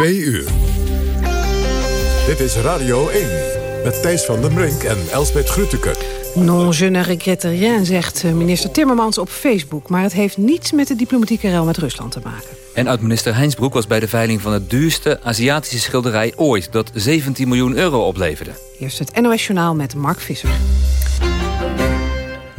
Twee uur. Dit is Radio 1 met Thijs van den Brink en Elsbeth Grütke. Non, je ne regrette rien, zegt eh, minister Timmermans op Facebook. Maar het heeft niets met de diplomatieke rel met Rusland te maken. En oud-minister Heinsbroek was bij de veiling van het duurste Aziatische schilderij ooit... dat 17 miljoen euro opleverde. Eerst het NOS Journaal met Mark Visser.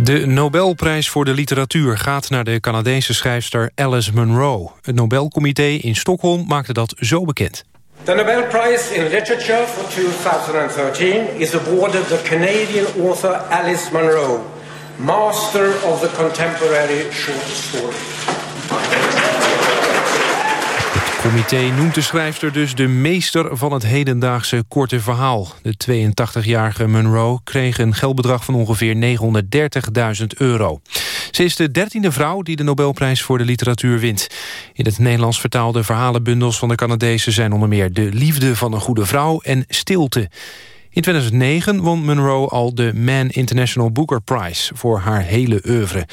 De Nobelprijs voor de literatuur gaat naar de Canadese schrijfster Alice Munro. Het Nobelcomité in Stockholm maakte dat zo bekend. The Nobel Prize in Literature for 2013 is awarded the Canadian author Alice Munro, master of the contemporary short story. Comité noemt de schrijfster dus de meester van het hedendaagse korte verhaal. De 82-jarige Munro kreeg een geldbedrag van ongeveer 930.000 euro. Ze is de dertiende vrouw die de Nobelprijs voor de literatuur wint. In het Nederlands vertaalde verhalenbundels van de Canadezen... zijn onder meer De Liefde van een Goede Vrouw en Stilte. In 2009 won Munro al de Man International Booker Prize... voor haar hele oeuvre.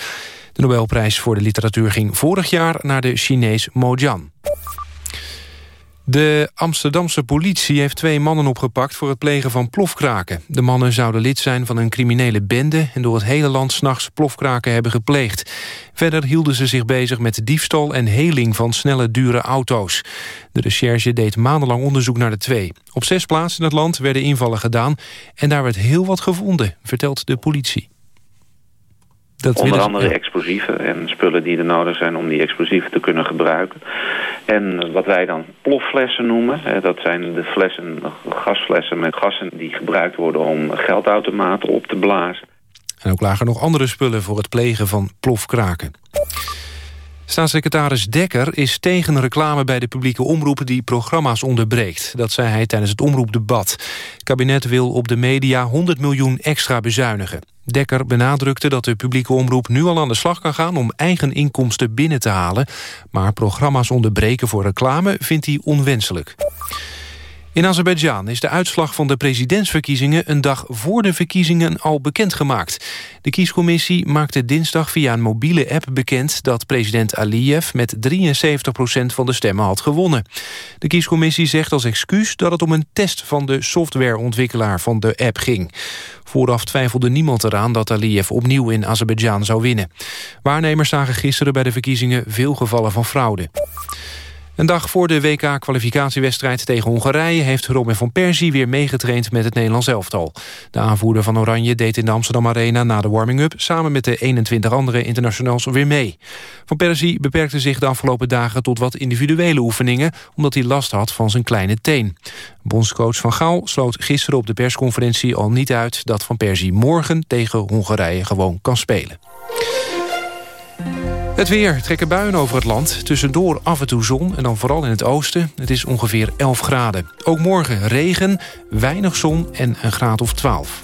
De Nobelprijs voor de literatuur ging vorig jaar naar de Chinees Mo. De Amsterdamse politie heeft twee mannen opgepakt... voor het plegen van plofkraken. De mannen zouden lid zijn van een criminele bende... en door het hele land s'nachts plofkraken hebben gepleegd. Verder hielden ze zich bezig met diefstal en heling van snelle, dure auto's. De recherche deed maandenlang onderzoek naar de twee. Op zes plaatsen in het land werden invallen gedaan... en daar werd heel wat gevonden, vertelt de politie. Dat Onder andere explosieven en spullen die er nodig zijn om die explosieven te kunnen gebruiken. En wat wij dan plofflessen noemen, dat zijn de flessen, gasflessen met gassen die gebruikt worden om geldautomaten op te blazen. En ook lagen nog andere spullen voor het plegen van plofkraken. Staatssecretaris Dekker is tegen reclame bij de publieke omroep die programma's onderbreekt. Dat zei hij tijdens het omroepdebat. Het kabinet wil op de media 100 miljoen extra bezuinigen. Dekker benadrukte dat de publieke omroep nu al aan de slag kan gaan... om eigen inkomsten binnen te halen. Maar programma's onderbreken voor reclame vindt hij onwenselijk. In Azerbeidzjan is de uitslag van de presidentsverkiezingen... een dag voor de verkiezingen al bekendgemaakt. De kiescommissie maakte dinsdag via een mobiele app bekend... dat president Aliyev met 73% van de stemmen had gewonnen. De kiescommissie zegt als excuus dat het om een test... van de softwareontwikkelaar van de app ging. Vooraf twijfelde niemand eraan dat Aliyev opnieuw in Azerbeidzjan zou winnen. Waarnemers zagen gisteren bij de verkiezingen veel gevallen van fraude. Een dag voor de WK-kwalificatiewedstrijd tegen Hongarije... heeft Robin van Persie weer meegetraind met het Nederlands elftal. De aanvoerder van Oranje deed in de Amsterdam Arena na de warming-up... samen met de 21 andere internationals weer mee. Van Persie beperkte zich de afgelopen dagen tot wat individuele oefeningen... omdat hij last had van zijn kleine teen. Bondscoach Van Gaal sloot gisteren op de persconferentie al niet uit... dat Van Persie morgen tegen Hongarije gewoon kan spelen. Het weer trekken buien over het land. Tussendoor af en toe zon en dan vooral in het oosten. Het is ongeveer 11 graden. Ook morgen regen, weinig zon en een graad of 12.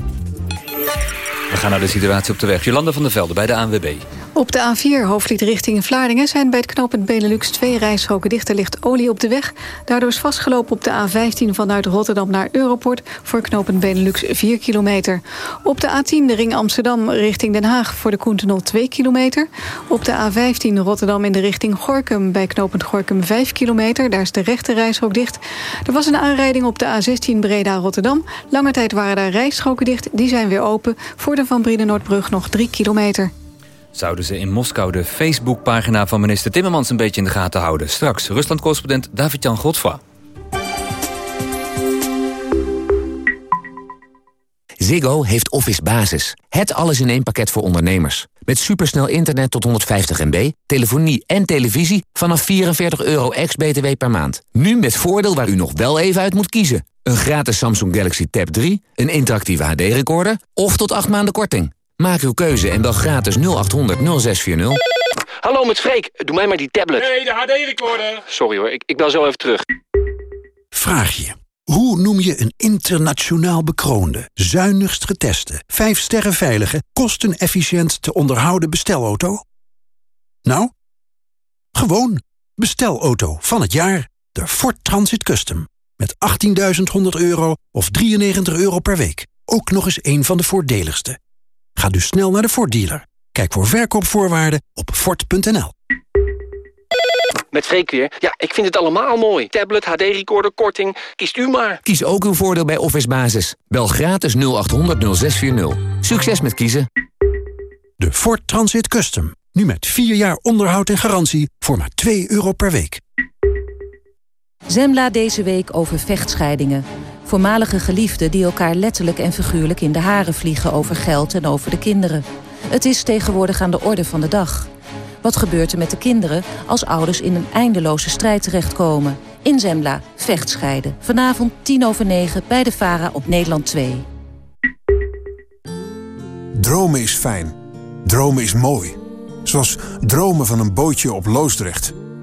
We gaan naar de situatie op de weg. Jolanda van der Velde bij de ANWB. Op de A4 hoofdlied richting Vlaardingen zijn bij het knooppunt Benelux twee rijstroken dicht. Er ligt olie op de weg. Daardoor is vastgelopen op de A15 vanuit Rotterdam naar Europort voor knooppunt Benelux 4 kilometer. Op de A10 de ring Amsterdam richting Den Haag voor de Koentenol 2 kilometer. Op de A15 Rotterdam in de richting Gorkum bij knooppunt Gorkum 5 kilometer. Daar is de rechte rijstrook dicht. Er was een aanrijding op de A16 Breda Rotterdam. Lange tijd waren daar rijstroken dicht. Die zijn weer open voor de Van Brienenoordbrug nog 3 kilometer. Zouden ze in Moskou de Facebookpagina van minister Timmermans een beetje in de gaten houden? Straks Rusland-correspondent David-Jan Godfra. Ziggo heeft Office Basis. Het alles in één pakket voor ondernemers. Met supersnel internet tot 150 MB, telefonie en televisie vanaf 44 euro ex-BTW per maand. Nu met voordeel waar u nog wel even uit moet kiezen. Een gratis Samsung Galaxy Tab 3, een interactieve HD-recorder of tot 8 maanden korting. Maak uw keuze en bel gratis 0800 0640. Hallo met Freek, doe mij maar die tablet. Nee, de HD-recorder. Sorry hoor, ik, ik bel zo even terug. Vraag je. Hoe noem je een internationaal bekroonde, zuinigst geteste, 5 sterren veilige, kostenefficiënt te onderhouden bestelauto? Nou? Gewoon bestelauto van het jaar. De Ford Transit Custom. Met 18.100 euro of 93 euro per week. Ook nog eens een van de voordeligste. Ga dus snel naar de Ford dealer. Kijk voor verkoopvoorwaarden op Ford.nl. Met Freek weer. Ja, ik vind het allemaal mooi. Tablet, HD-recorder, korting. Kiest u maar. Kies ook uw voordeel bij Office Basis. Bel gratis 0800 0640. Succes met kiezen. De Ford Transit Custom. Nu met 4 jaar onderhoud en garantie voor maar 2 euro per week. Zembla deze week over vechtscheidingen. Voormalige geliefden die elkaar letterlijk en figuurlijk in de haren vliegen over geld en over de kinderen. Het is tegenwoordig aan de orde van de dag. Wat gebeurt er met de kinderen als ouders in een eindeloze strijd terechtkomen? In Zembla, vechtscheiden. Vanavond 10 over 9 bij de VARA op Nederland 2. Dromen is fijn. Dromen is mooi. Zoals dromen van een bootje op Loosdrecht.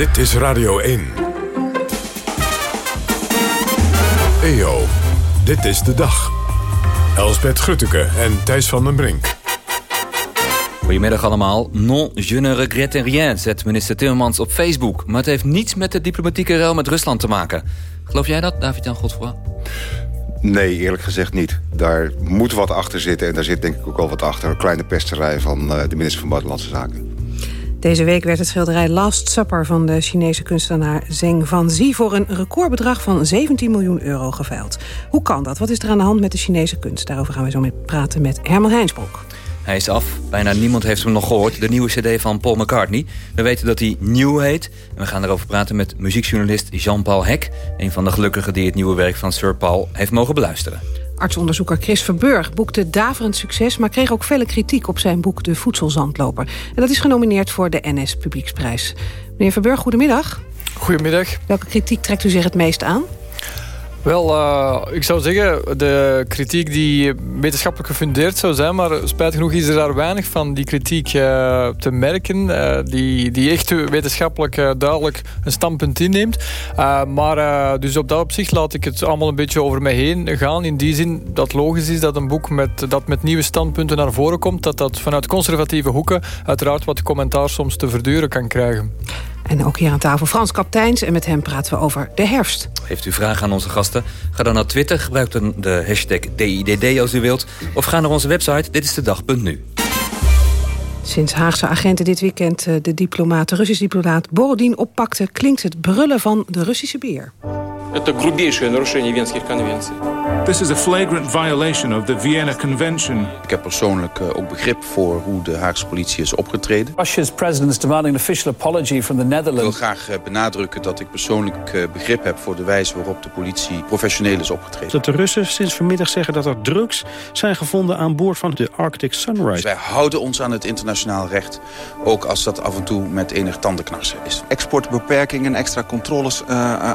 Dit is Radio 1. EO, dit is de dag. Elsbeth Grutteke en Thijs van den Brink. Goedemiddag allemaal. Non, je ne regrette rien, zet minister Timmermans op Facebook. Maar het heeft niets met de diplomatieke ruil met Rusland te maken. Geloof jij dat, David-Jan Godfroy? Nee, eerlijk gezegd niet. Daar moet wat achter zitten en daar zit denk ik ook al wat achter. Een kleine pesterij van uh, de minister van Buitenlandse Zaken. Deze week werd het schilderij Last Supper van de Chinese kunstenaar Zeng Van Zi voor een recordbedrag van 17 miljoen euro geveild. Hoe kan dat? Wat is er aan de hand met de Chinese kunst? Daarover gaan we zo mee praten met Herman Heinsbroek. Hij is af. Bijna niemand heeft hem nog gehoord. De nieuwe cd van Paul McCartney. We weten dat hij New heet. En we gaan erover praten met muziekjournalist Jean-Paul Hek. Een van de gelukkigen die het nieuwe werk van Sir Paul heeft mogen beluisteren. Artsonderzoeker Chris Verburg boekte daverend succes... maar kreeg ook vele kritiek op zijn boek De Voedselzandloper. En dat is genomineerd voor de NS Publieksprijs. Meneer Verburg, goedemiddag. Goedemiddag. Welke kritiek trekt u zich het meest aan? Wel, uh, ik zou zeggen, de kritiek die wetenschappelijk gefundeerd zou zijn... maar spijtig genoeg is er daar weinig van die kritiek uh, te merken... Uh, die, die echt wetenschappelijk duidelijk een standpunt inneemt. maar dus op dat opzicht laat ik het allemaal een beetje over mij heen gaan... in die zin dat logisch is dat een boek met, dat met nieuwe standpunten naar voren komt... dat dat vanuit conservatieve hoeken uiteraard wat commentaar soms te verduren kan krijgen. En ook hier aan tafel Frans Kapteins en met hem praten we over de herfst. Heeft u vragen aan onze gasten? Ga dan naar Twitter, gebruik dan de hashtag DIDD als u wilt... of ga naar onze website Dit is de dag.nu. Sinds Haagse agenten dit weekend eh, de diplomaat, de Russische diplomaat Borodin oppakte... klinkt het brullen van de Russische beer. Это грубейшее нарушение Венских конвенций. This is a flagrant violation of the Vienna Convention. Ik heb persoonlijk uh, ook begrip voor hoe de Haagse politie is opgetreden. Russia's president is demanding an official apology from the Netherlands. Ik wil graag uh, benadrukken dat ik persoonlijk uh, begrip heb voor de wijze waarop de politie professioneel is opgetreden. Dat de Russen sinds vanmiddag zeggen dat er drugs zijn gevonden aan boord van de Arctic Sunrise. Dus wij houden ons aan het internationaal recht, ook als dat af en toe met enig tandenknarsen is. Exportbeperkingen en extra controles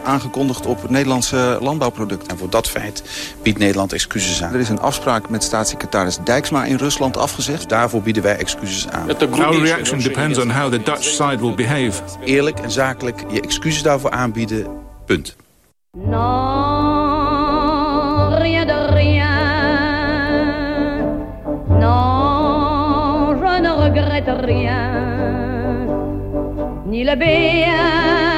aangekondigd op Nederlandse landbouwproducten. En voor dat feit biedt Nederland excuses aan. Er is een afspraak met staatssecretaris Dijksma in Rusland afgezegd. Dus daarvoor bieden wij excuses aan. Our reaction depends on how the Dutch side will behave. Eerlijk en zakelijk je excuses daarvoor aanbieden. Punt. Non, rien de rien. Non, je ne regrette rien. Ni le bien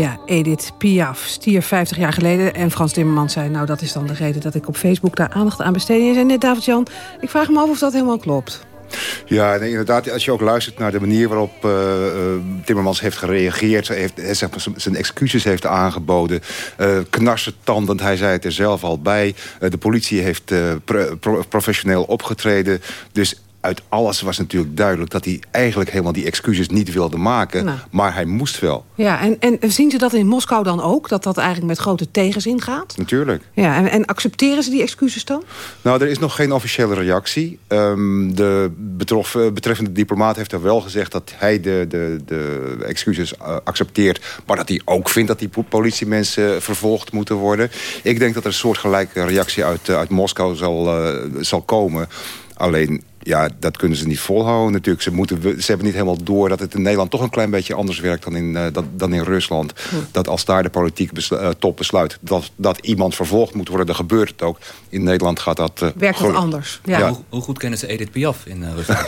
Ja, Edith Piaf stierf 50 jaar geleden. En Frans Timmermans zei, nou dat is dan de reden dat ik op Facebook daar aandacht aan besteed. En net, David-Jan, ik vraag me af of dat helemaal klopt. Ja, nee, inderdaad. Als je ook luistert naar de manier waarop uh, Timmermans heeft gereageerd... Heeft, zeg maar, zijn excuses heeft aangeboden. Uh, knarsetandend, hij zei het er zelf al bij. De politie heeft pro pro professioneel opgetreden. Dus uit alles was natuurlijk duidelijk... dat hij eigenlijk helemaal die excuses niet wilde maken. Nou. Maar hij moest wel, Ja, en, en zien ze dat in Moskou dan ook? Dat dat eigenlijk met grote tegenzin gaat? natuurlijk. Ja, en, en accepteren ze die excuses dan? Nou, er is nog geen officiële reactie. Ehm, de betrof, eh, betreffende diplomaat heeft er wel gezegd... dat hij de, de, de excuses eh, accepteert... maar dat hij ook vindt dat die po- politiemensen vervolgd moeten worden. Ik denk dat er een soortgelijke reactie uit, eh, uit Moskou zal, zal komen. Alleen, ja, dat kunnen ze niet volhouden natuurlijk. Ze, moeten, ze hebben niet helemaal door dat het in Nederland... toch een klein beetje anders werkt dan in, eh, dat, dan in Rusland. Dat als daar de politieke beslu- eh, top besluit... Dat, dat iemand vervolgd moet worden, dan gebeurt het ook. In Nederland gaat dat... eh, Werkt dat gelukkig. anders? Ja. Ja. Hoe, hoe goed kennen ze Edith Piaf in eh, Rusland?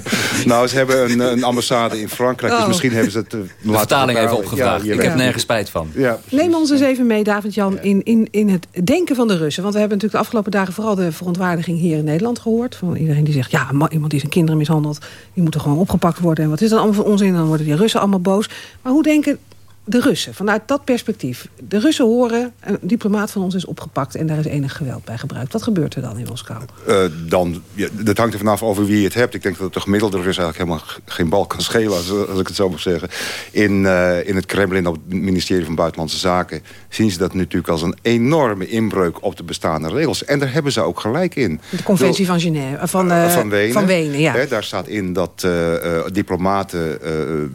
nou, ze hebben een, een ambassade in Frankrijk. Dus Oh. misschien hebben ze het... De laten vertaling even opgevraagd. Ja, ik heb het nergens spijt van. Ja, Neem ons eens even mee, David-Jan, in, in, in het denken van de Russen. Want we hebben natuurlijk de afgelopen dagen vooral de verontwaardiging hier in Nederland gehoord. Van iedereen die zegt, ja, ma- iemand die zijn kinderen mishandelt... die moet er gewoon opgepakt worden. En wat is dat allemaal voor onzin? Dan worden die Russen allemaal boos. Maar hoe denken de Russen, vanuit dat perspectief? De Russen horen, een diplomaat van ons is opgepakt... en daar is enig geweld bij gebruikt. Wat gebeurt er dan in Moskou? Eh, dan, ja, dat hangt er vanaf over wie je het hebt. Ik denk dat het de gemiddelde Rus eigenlijk helemaal geen bal kan schelen... als, als ik het zo mag zeggen. In, eh, in het Kremlin, op het ministerie van Buitenlandse Zaken... zien ze dat natuurlijk als een enorme inbreuk op de bestaande regels. En daar hebben ze ook gelijk in. De conventie van Genève, eh, van, van Wenen. Van Wenen, ja. Hè, daar staat in dat diplomaten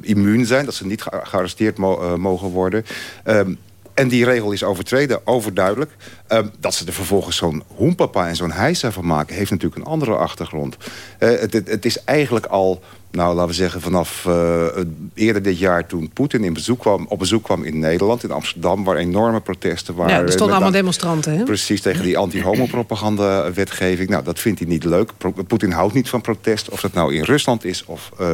immuun zijn. Dat ze niet ge- gearresteerd mo- eh, mogen worden. Ehm, en die regel is overtreden, overduidelijk. Ehm, dat ze er vervolgens zo'n hoempapa en zo'n hijsa van maken... heeft natuurlijk een andere achtergrond. Eh, het, het, het is eigenlijk al, nou laten we zeggen... vanaf eh, eerder dit jaar toen Poetin in bezoek kwam, op bezoek kwam in Nederland... in Amsterdam, waar enorme protesten waren. ja, er stonden allemaal demonstranten, hè? Precies, tegen die anti-homo-propaganda-wetgeving. Nou, dat vindt hij niet leuk. Poetin houdt niet van protest. Of dat nou in Rusland is of eh,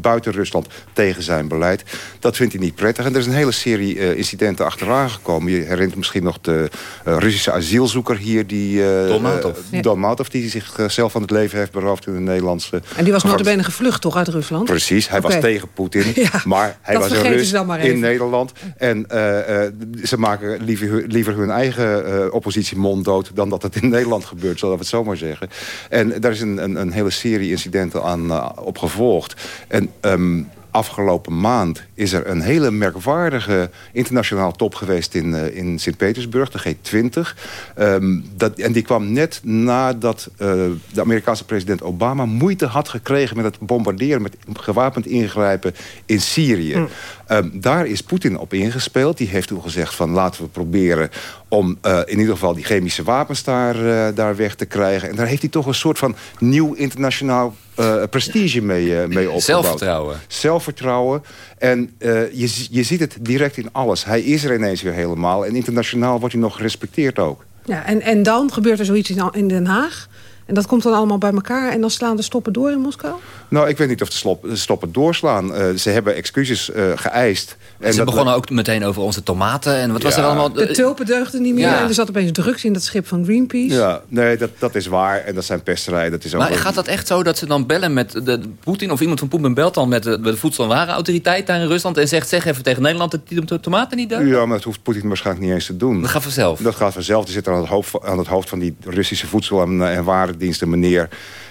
buiten Rusland tegen zijn beleid. Dat vindt hij niet prettig. En er is een hele serie incidenten achteraan gekomen. Je herinnert misschien nog de eh, Russische asielzoeker hier. Die, eh, Dolmatov. eh, Dolmatov, die zichzelf van het leven heeft beroofd in de Nederlandse... En die was notabene gevlucht, toch, uit Rusland? Precies, hij was tegen Poetin. Ja, maar hij was een Rus in. Nederland. En eh, eh, ze maken liever, hu- liever hun eigen eh, oppositie monddood... dan dat het in Nederland gebeurt, zullen we het zo maar zeggen. En daar is een, een, een hele serie incidenten aan eh, op gevolgd. En... ehm, Afgelopen maand is er een hele merkwaardige internationaal top geweest in, eh, in Sint-Petersburg, de G20. Ehm, dat, en die kwam net nadat eh, de Amerikaanse president Obama moeite had gekregen met het bombarderen, met gewapend ingrijpen in Syrië. Ehm, daar is Poetin op ingespeeld. Die heeft toen gezegd van laten we proberen om eh, in ieder geval die chemische wapens daar, daar weg te krijgen. En daar heeft hij toch een soort van nieuw internationaal eh, prestige mee, eh, mee opgebouwd. Zelfvertrouwen. Zelfvertrouwen. En eh, je, je ziet het direct in alles. Hij is er ineens weer helemaal. En internationaal wordt hij nog gerespecteerd ook. Ja, en, en dan gebeurt er zoiets in, in Den Haag. En dat komt dan allemaal bij elkaar. En dan slaan de stoppen door in Moskou? Nou, ik weet niet of de stoppen doorslaan. Eh, ze hebben excuses eh, geëist. En ze dat- begonnen ook meteen over onze tomaten. En wat was er allemaal? De tulpen deugden niet meer. Ja. En er zat opeens drugs in dat schip van Greenpeace. Ja, nee, dat, dat is waar. En dat zijn pesterijen. Dat is ook Maar wel- gaat dat echt zo dat ze dan bellen met de, de Poetin... of iemand van Poetin belt dan met de, de Voedsel- en Warenautoriteit daar in Rusland... en zegt, zeg even tegen Nederland dat die de tomaten niet deugen? Ja, maar dat hoeft Poetin waarschijnlijk niet eens te doen. Dat gaat vanzelf. Dat gaat vanzelf. Die zit aan het hoofd, aan het hoofd van die Russische voedsel- en, eh, en warendiensten, meneer...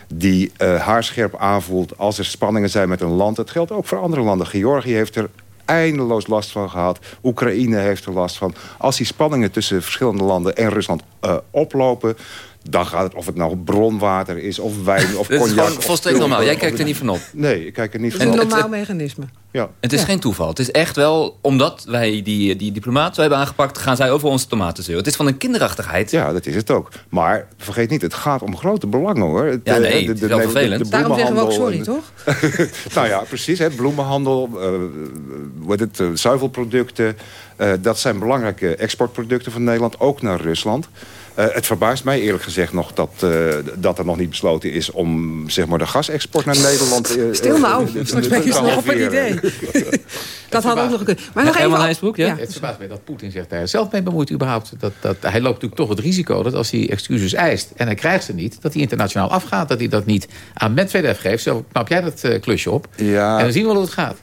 die eh, haarscherp aanvoelt als er spanningen zijn met een land. Dat geldt ook voor andere landen. Georgië heeft er eindeloos last van gehad. Oekraïne heeft er last van. Als die spanningen tussen verschillende landen en Rusland eh, oplopen... dan gaat het of het nou bronwater is of wijn of Dit is cognac. gewoon volstrekt normaal. Jij kijkt er niet van op. Nee, ik kijk er niet van is een op. normaal mechanisme. Ja. Het is Ja. geen toeval. Het is echt wel, omdat wij die, die diplomaat zo hebben aangepakt... gaan zij over onze tomaten zeuren. Het is van een kinderachtigheid. Ja, dat is het ook. Maar vergeet niet, het gaat om grote belangen hoor. Het, Ja, eh, nee, het is wel vervelend. Daarom zeggen we ook sorry, toch? nou ja, precies. Hè, bloemenhandel, eh, wat het, eh, zuivelproducten. eh, dat zijn belangrijke exportproducten van Nederland, ook naar Rusland. Eh, het verbaast mij eerlijk gezegd nog dat, eh, dat er nog niet besloten is... om zeg maar, de gasexport naar Nederland... eh, Stil nou, straks ben je nog op een idee. dat had ook nog gekund. Maar nog even... Ja? Het verbaast mij dat Poetin zich daar zelf mee bemoeit überhaupt. Dat, dat, hij loopt natuurlijk toch het risico dat als hij excuses eist... en hij krijgt ze niet, dat hij internationaal afgaat. Dat hij dat niet aan Medvedev geeft. Zo knap jij dat klusje op. Ja. En dan zien we wel hoe het gaat.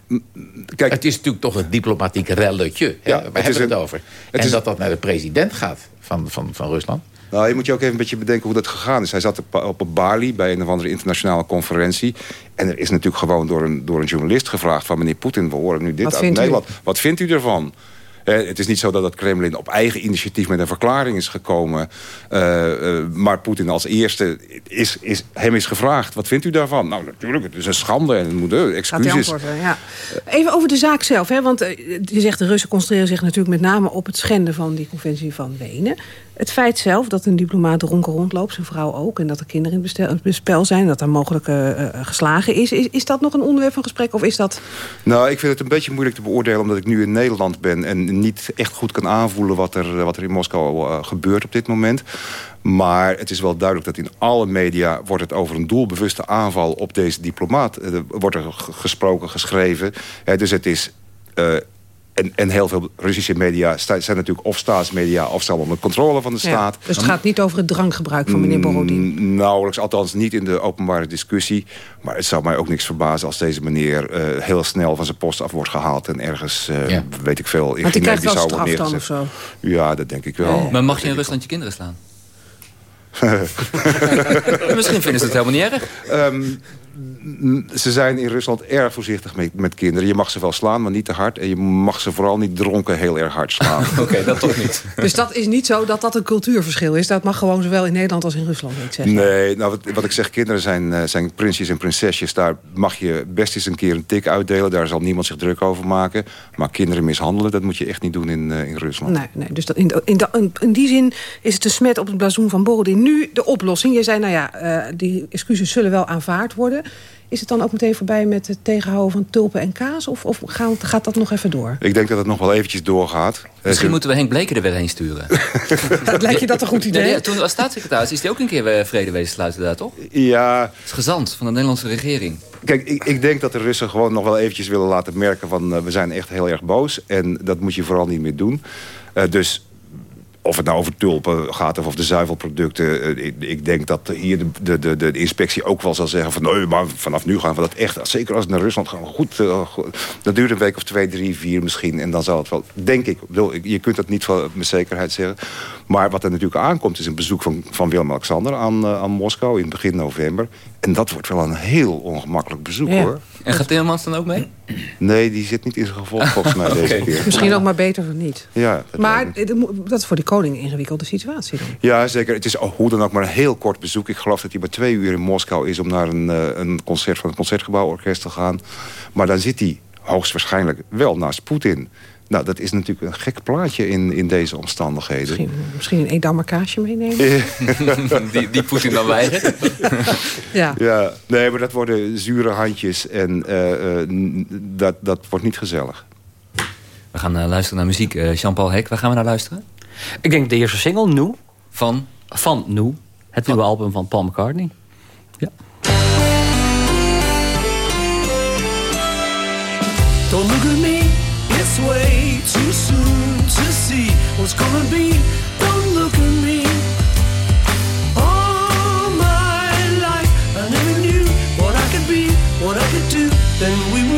Kijk, het is natuurlijk toch een diplomatiek relletje. hè, Ja, Waar het hebben is we het een- over? het en is- dat dat naar de president gaat van, van, van Rusland. Nou, je moet je ook even een beetje bedenken hoe dat gegaan is. Hij zat op, op een Bali bij een of andere internationale conferentie. En er is natuurlijk gewoon door een, door een journalist gevraagd... van meneer Poetin, we horen nu dit Wat uit u? Nederland. Wat vindt u ervan? Het is niet zo dat het Kremlin op eigen initiatief met een verklaring is gekomen. Eh, eh, maar Poetin als eerste is, is, hem is gevraagd. Wat vindt u daarvan? Nou, natuurlijk, het is een schande en het moet eh, excuses. ja. Even over de zaak zelf. Hè? Want je zegt de Russen concentreren zich natuurlijk met name op het schenden van die conventie van Wenen. Het feit zelf dat een diplomaat dronken rondloopt, zijn vrouw ook... en dat er kinderen in het spel zijn, dat er mogelijk geslagen is, is... Is dat nog een onderwerp van gesprek of is dat... Nou, ik vind het een beetje moeilijk te beoordelen... omdat ik nu in Nederland ben en niet echt goed kan aanvoelen... wat er, wat er in Moskou eh, gebeurt op dit moment. Maar het is wel duidelijk dat in alle media... wordt het over een doelbewuste aanval op deze diplomaat... eh, wordt er gesproken, geschreven. Dus het is... eh, en, en heel veel Russische media zijn natuurlijk of staatsmedia... of staan onder controle van de Ja, staat. dus het gaat niet over het drankgebruik van meneer Borodin. Mm, Nauwelijks, althans niet in de openbare discussie. Maar het zou mij ook niks verbazen als deze meneer eh, heel snel van zijn post af wordt gehaald. En ergens, eh, Ja. weet ik veel, in Want die krijgt wel Guinea-Bissau wordt straf dan neergezet. of zo. Ja, dat denk ik wel. Maar mag je in Rusland je kinderen slaan? Misschien vinden ze het helemaal niet erg. Ehm, ze zijn in Rusland erg voorzichtig met, met kinderen. Je mag ze wel slaan, maar niet te hard. En je mag ze vooral niet dronken heel erg hard slaan. Oké, dat toch niet. Dus dat is niet zo dat dat een cultuurverschil is. Dat mag gewoon zowel in Nederland als in Rusland niet zeggen. Nee, nou, wat, wat ik zeg, kinderen zijn, eh, zijn prinsjes en prinsesjes. Daar mag je best eens een keer een tik uitdelen. Daar zal niemand zich druk over maken. Maar kinderen mishandelen, dat moet je echt niet doen in, eh, in Rusland. Nee, nee, dus dat in, in, die zin is het een smet op het blazoen van Borodin. Nu de oplossing. Je zei, nou ja, eh, die excuses zullen wel aanvaard worden. Is het dan ook meteen voorbij met het tegenhouden van tulpen en kaas? Of, of gaat, gaat dat nog even door? Ik denk dat het nog wel eventjes doorgaat. Eh, Misschien ze- moeten we Henk Bleker er weer heen sturen. Dat lijkt je dat een goed idee? Ja, ja, toen als staatssecretaris is hij ook een keer eh, vrede wezen sluiten daar, toch? Ja. Het is gezant van de Nederlandse regering. Kijk, ik, ik denk dat de Russen gewoon nog wel eventjes willen laten merken... van eh, we zijn echt heel erg boos. En dat moet je vooral niet meer doen. Eh, dus of het nou over tulpen gaat of over de zuivelproducten... eh, ik, ik denk dat hier de, de, de, de inspectie ook wel zal zeggen... van nee, maar vanaf nu gaan we dat echt... zeker als het naar Rusland gaan, goed... eh, goed. dat duurt een week of twee, drie, vier misschien... en dan zal het wel, denk ik... bedoel, je kunt dat niet van- met zekerheid zeggen... maar wat er natuurlijk aankomt is een bezoek van, van Willem-Alexander... Aan, eh, aan Moskou in begin november. En dat wordt wel een heel ongemakkelijk bezoek, Ja. hoor. En gaat Timmermans dan ook mee? Nee, die zit niet in zijn gevolg volgens mij deze keer. Misschien ook maar beter van niet. Ja, dat Maar dat is voor die koning een ingewikkelde situatie dan. Ja, zeker. Het is oh, hoe dan ook maar een heel kort bezoek. Ik geloof dat hij maar twee uur in Moskou is... om naar een, eh, een concert van het Concertgebouworkest te gaan. Maar dan zit hij hoogstwaarschijnlijk wel naast Poetin. Nou, dat is natuurlijk een gek plaatje in, in deze omstandigheden. Misschien, misschien een Edammer kaasje meenemen? die, die Poetin dan weigert? Ja. Ja, nee, maar dat worden zure handjes en eh, eh, dat, dat wordt niet gezellig. We gaan eh, luisteren naar muziek. Eh, Jean-Paul Hek, waar gaan we naar luisteren? Ik denk de eerste single, Nu. Van? Van Nu. Het nieuwe album van Paul McCartney. Don't look at me, what's gonna be. Don't look at me. All my life, I never knew what I could be, what I could do. Then we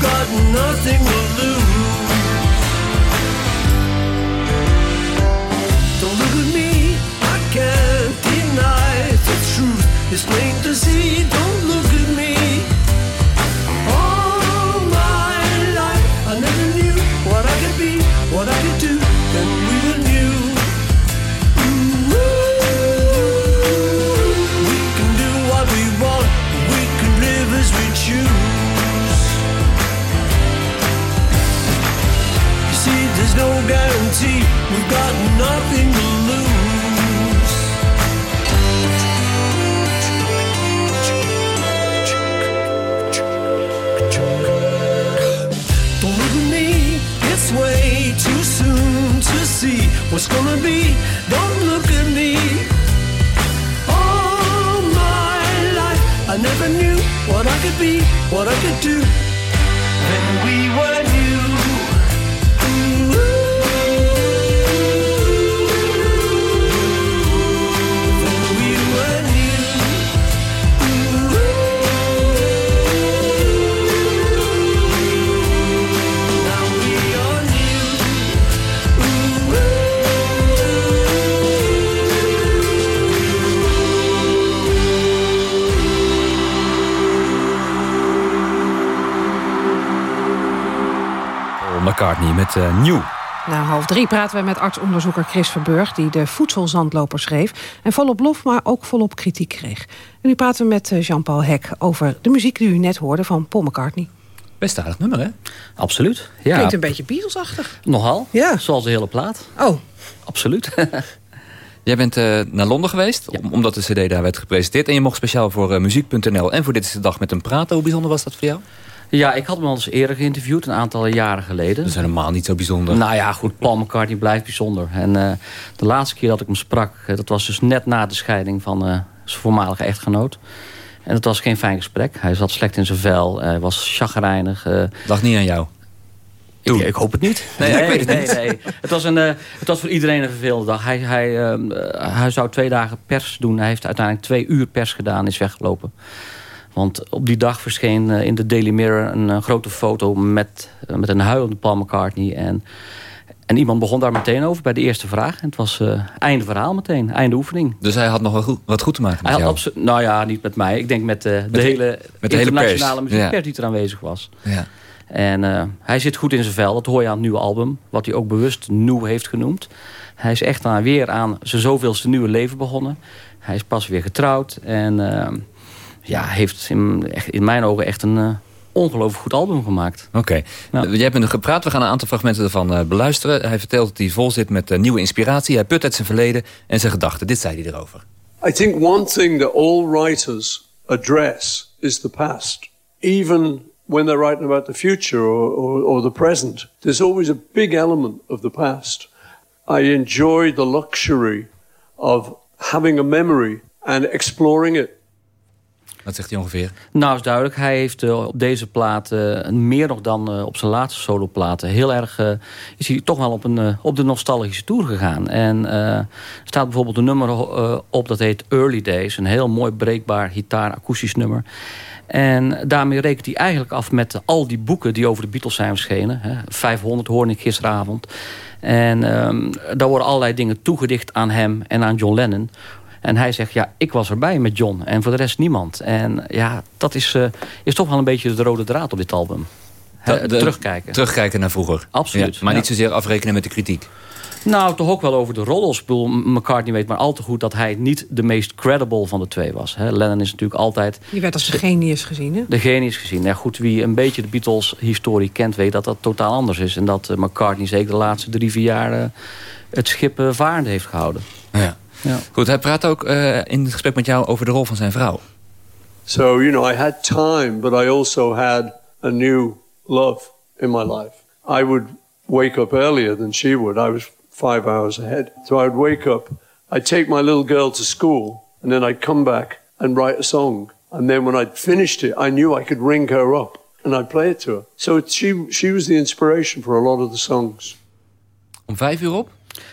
got nothing to lose. Don't look at me, I can't deny the truth. It's plain gonna be. Don't look at me. All my life, I never knew what I could be, what I could do. McCartney met eh, New. Na half drie praten we met artsonderzoeker Chris Verburg... die de voedselzandloper schreef. En volop lof, maar ook volop kritiek kreeg. En nu praten we met eh, Jean-Paul Hek over de muziek die u net hoorde van Paul McCartney. Best aardig nummer, hè? Absoluut. Ja. Klinkt een beetje Beatles-achtig. Nogal. Ja. Zoals de hele plaat. Oh. Absoluut. Jij bent eh, naar Londen geweest, om- omdat de cd daar werd gepresenteerd. En je mocht speciaal voor muziek.nl en voor Dit is de Dag met hem praten. Hoe bijzonder was dat voor jou? Ja, ik had hem al eens eerder geïnterviewd, een aantal jaren geleden. Dat is helemaal niet zo bijzonder. Nou ja, goed, Paul McCartney blijft bijzonder. En eh, de laatste keer dat ik hem sprak, eh, dat was dus net na de scheiding van eh, zijn voormalige echtgenoot. En het was geen fijn gesprek. Hij zat slecht in zijn vel, hij was chagrijnig. Lag niet aan jou? Ik, ik hoop het niet. Nee, ik weet het nee, niet. nee. Het, was een, het was voor iedereen een vervelende dag. Hij, hij, ehm, eh, hij zou twee dagen pers doen. Hij heeft uiteindelijk twee uur pers gedaan en is weggelopen. Want op die dag verscheen eh, in de Daily Mirror een eh, grote foto met, eh, met een huilende Paul McCartney. En, en iemand begon daar meteen over bij de eerste vraag. En het was eh, einde verhaal meteen, einde oefening. Dus hij had nog wel goed- wat goed te maken met Hij had jou? absolu- nou ja, niet met mij. Ik denk met, de, hele met de hele internationale pers. muziekpers Ja. die er aanwezig was. Ja. En hij zit goed in zijn vel. Dat hoor je aan het nieuwe album. Wat hij ook bewust New heeft genoemd. Hij is echt aan, weer aan zijn zoveelste nieuwe leven begonnen. Hij is pas weer getrouwd. En eh, ja, heeft in, in mijn ogen echt een eh, ongelooflijk goed album gemaakt. Oké. Jij hebt met hem gepraat. We gaan een aantal fragmenten ervan eh, beluisteren. Hij vertelt dat hij vol zit met eh, nieuwe inspiratie. Hij put uit zijn verleden en zijn gedachten. Dit zei hij erover. I think one thing that all writers address is the past. Even when they're writing about the future or, or, or the present, there's always a big element of the past. I enjoy the luxury of having a memory and exploring it. Wat zegt hij ongeveer? Nou, is duidelijk. Hij heeft eh, op deze plaat eh, meer nog dan eh, op zijn laatste soloplaten... heel erg is hij toch wel op, een, op de nostalgische tour gegaan. En er staat bijvoorbeeld een nummer op dat heet Early Days. Een heel mooi breekbaar gitaar-akoestisch nummer. En daarmee rekent hij eigenlijk af met al die boeken die over de Beatles zijn verschenen. Hè. 500 hoorde ik gisteravond. En ehm, daar worden allerlei dingen toegedicht aan hem en aan John Lennon. En hij zegt, ja, ik was erbij met John en voor de rest niemand. En ja, dat is, eh, is toch wel een beetje de rode draad op dit album. De- terugkijken. Terugkijken naar vroeger. Absoluut, Ja, maar ja. niet zozeer afrekenen met de kritiek. Nou, toch ook wel over de roddels. Ik bedoel, McCartney weet maar al te goed dat hij niet de meest credible van de twee was. Hè. Lennon is natuurlijk altijd Die werd als de genius gezien, hè? de genius gezien. Ja, goed, wie een beetje de Beatles-historie kent... weet dat dat totaal anders is. En dat eh, McCartney zeker de laatste drie, vier jaar... het schip eh, varend heeft gehouden. Ja. Ja. Goed, hij praat ook eh, in het gesprek met jou over de rol van zijn vrouw. So, you know, I had time, but I also had a new love in my life. I would wake up earlier than she would. I was five hours ahead. So I would wake up, I'd take my little girl to school, and then I'd come back and write a song. And then when I'd finished it, I knew I could ring her up and I'd play it to her. So she, she was the inspiration for a lot of the songs. Om vijf uur op?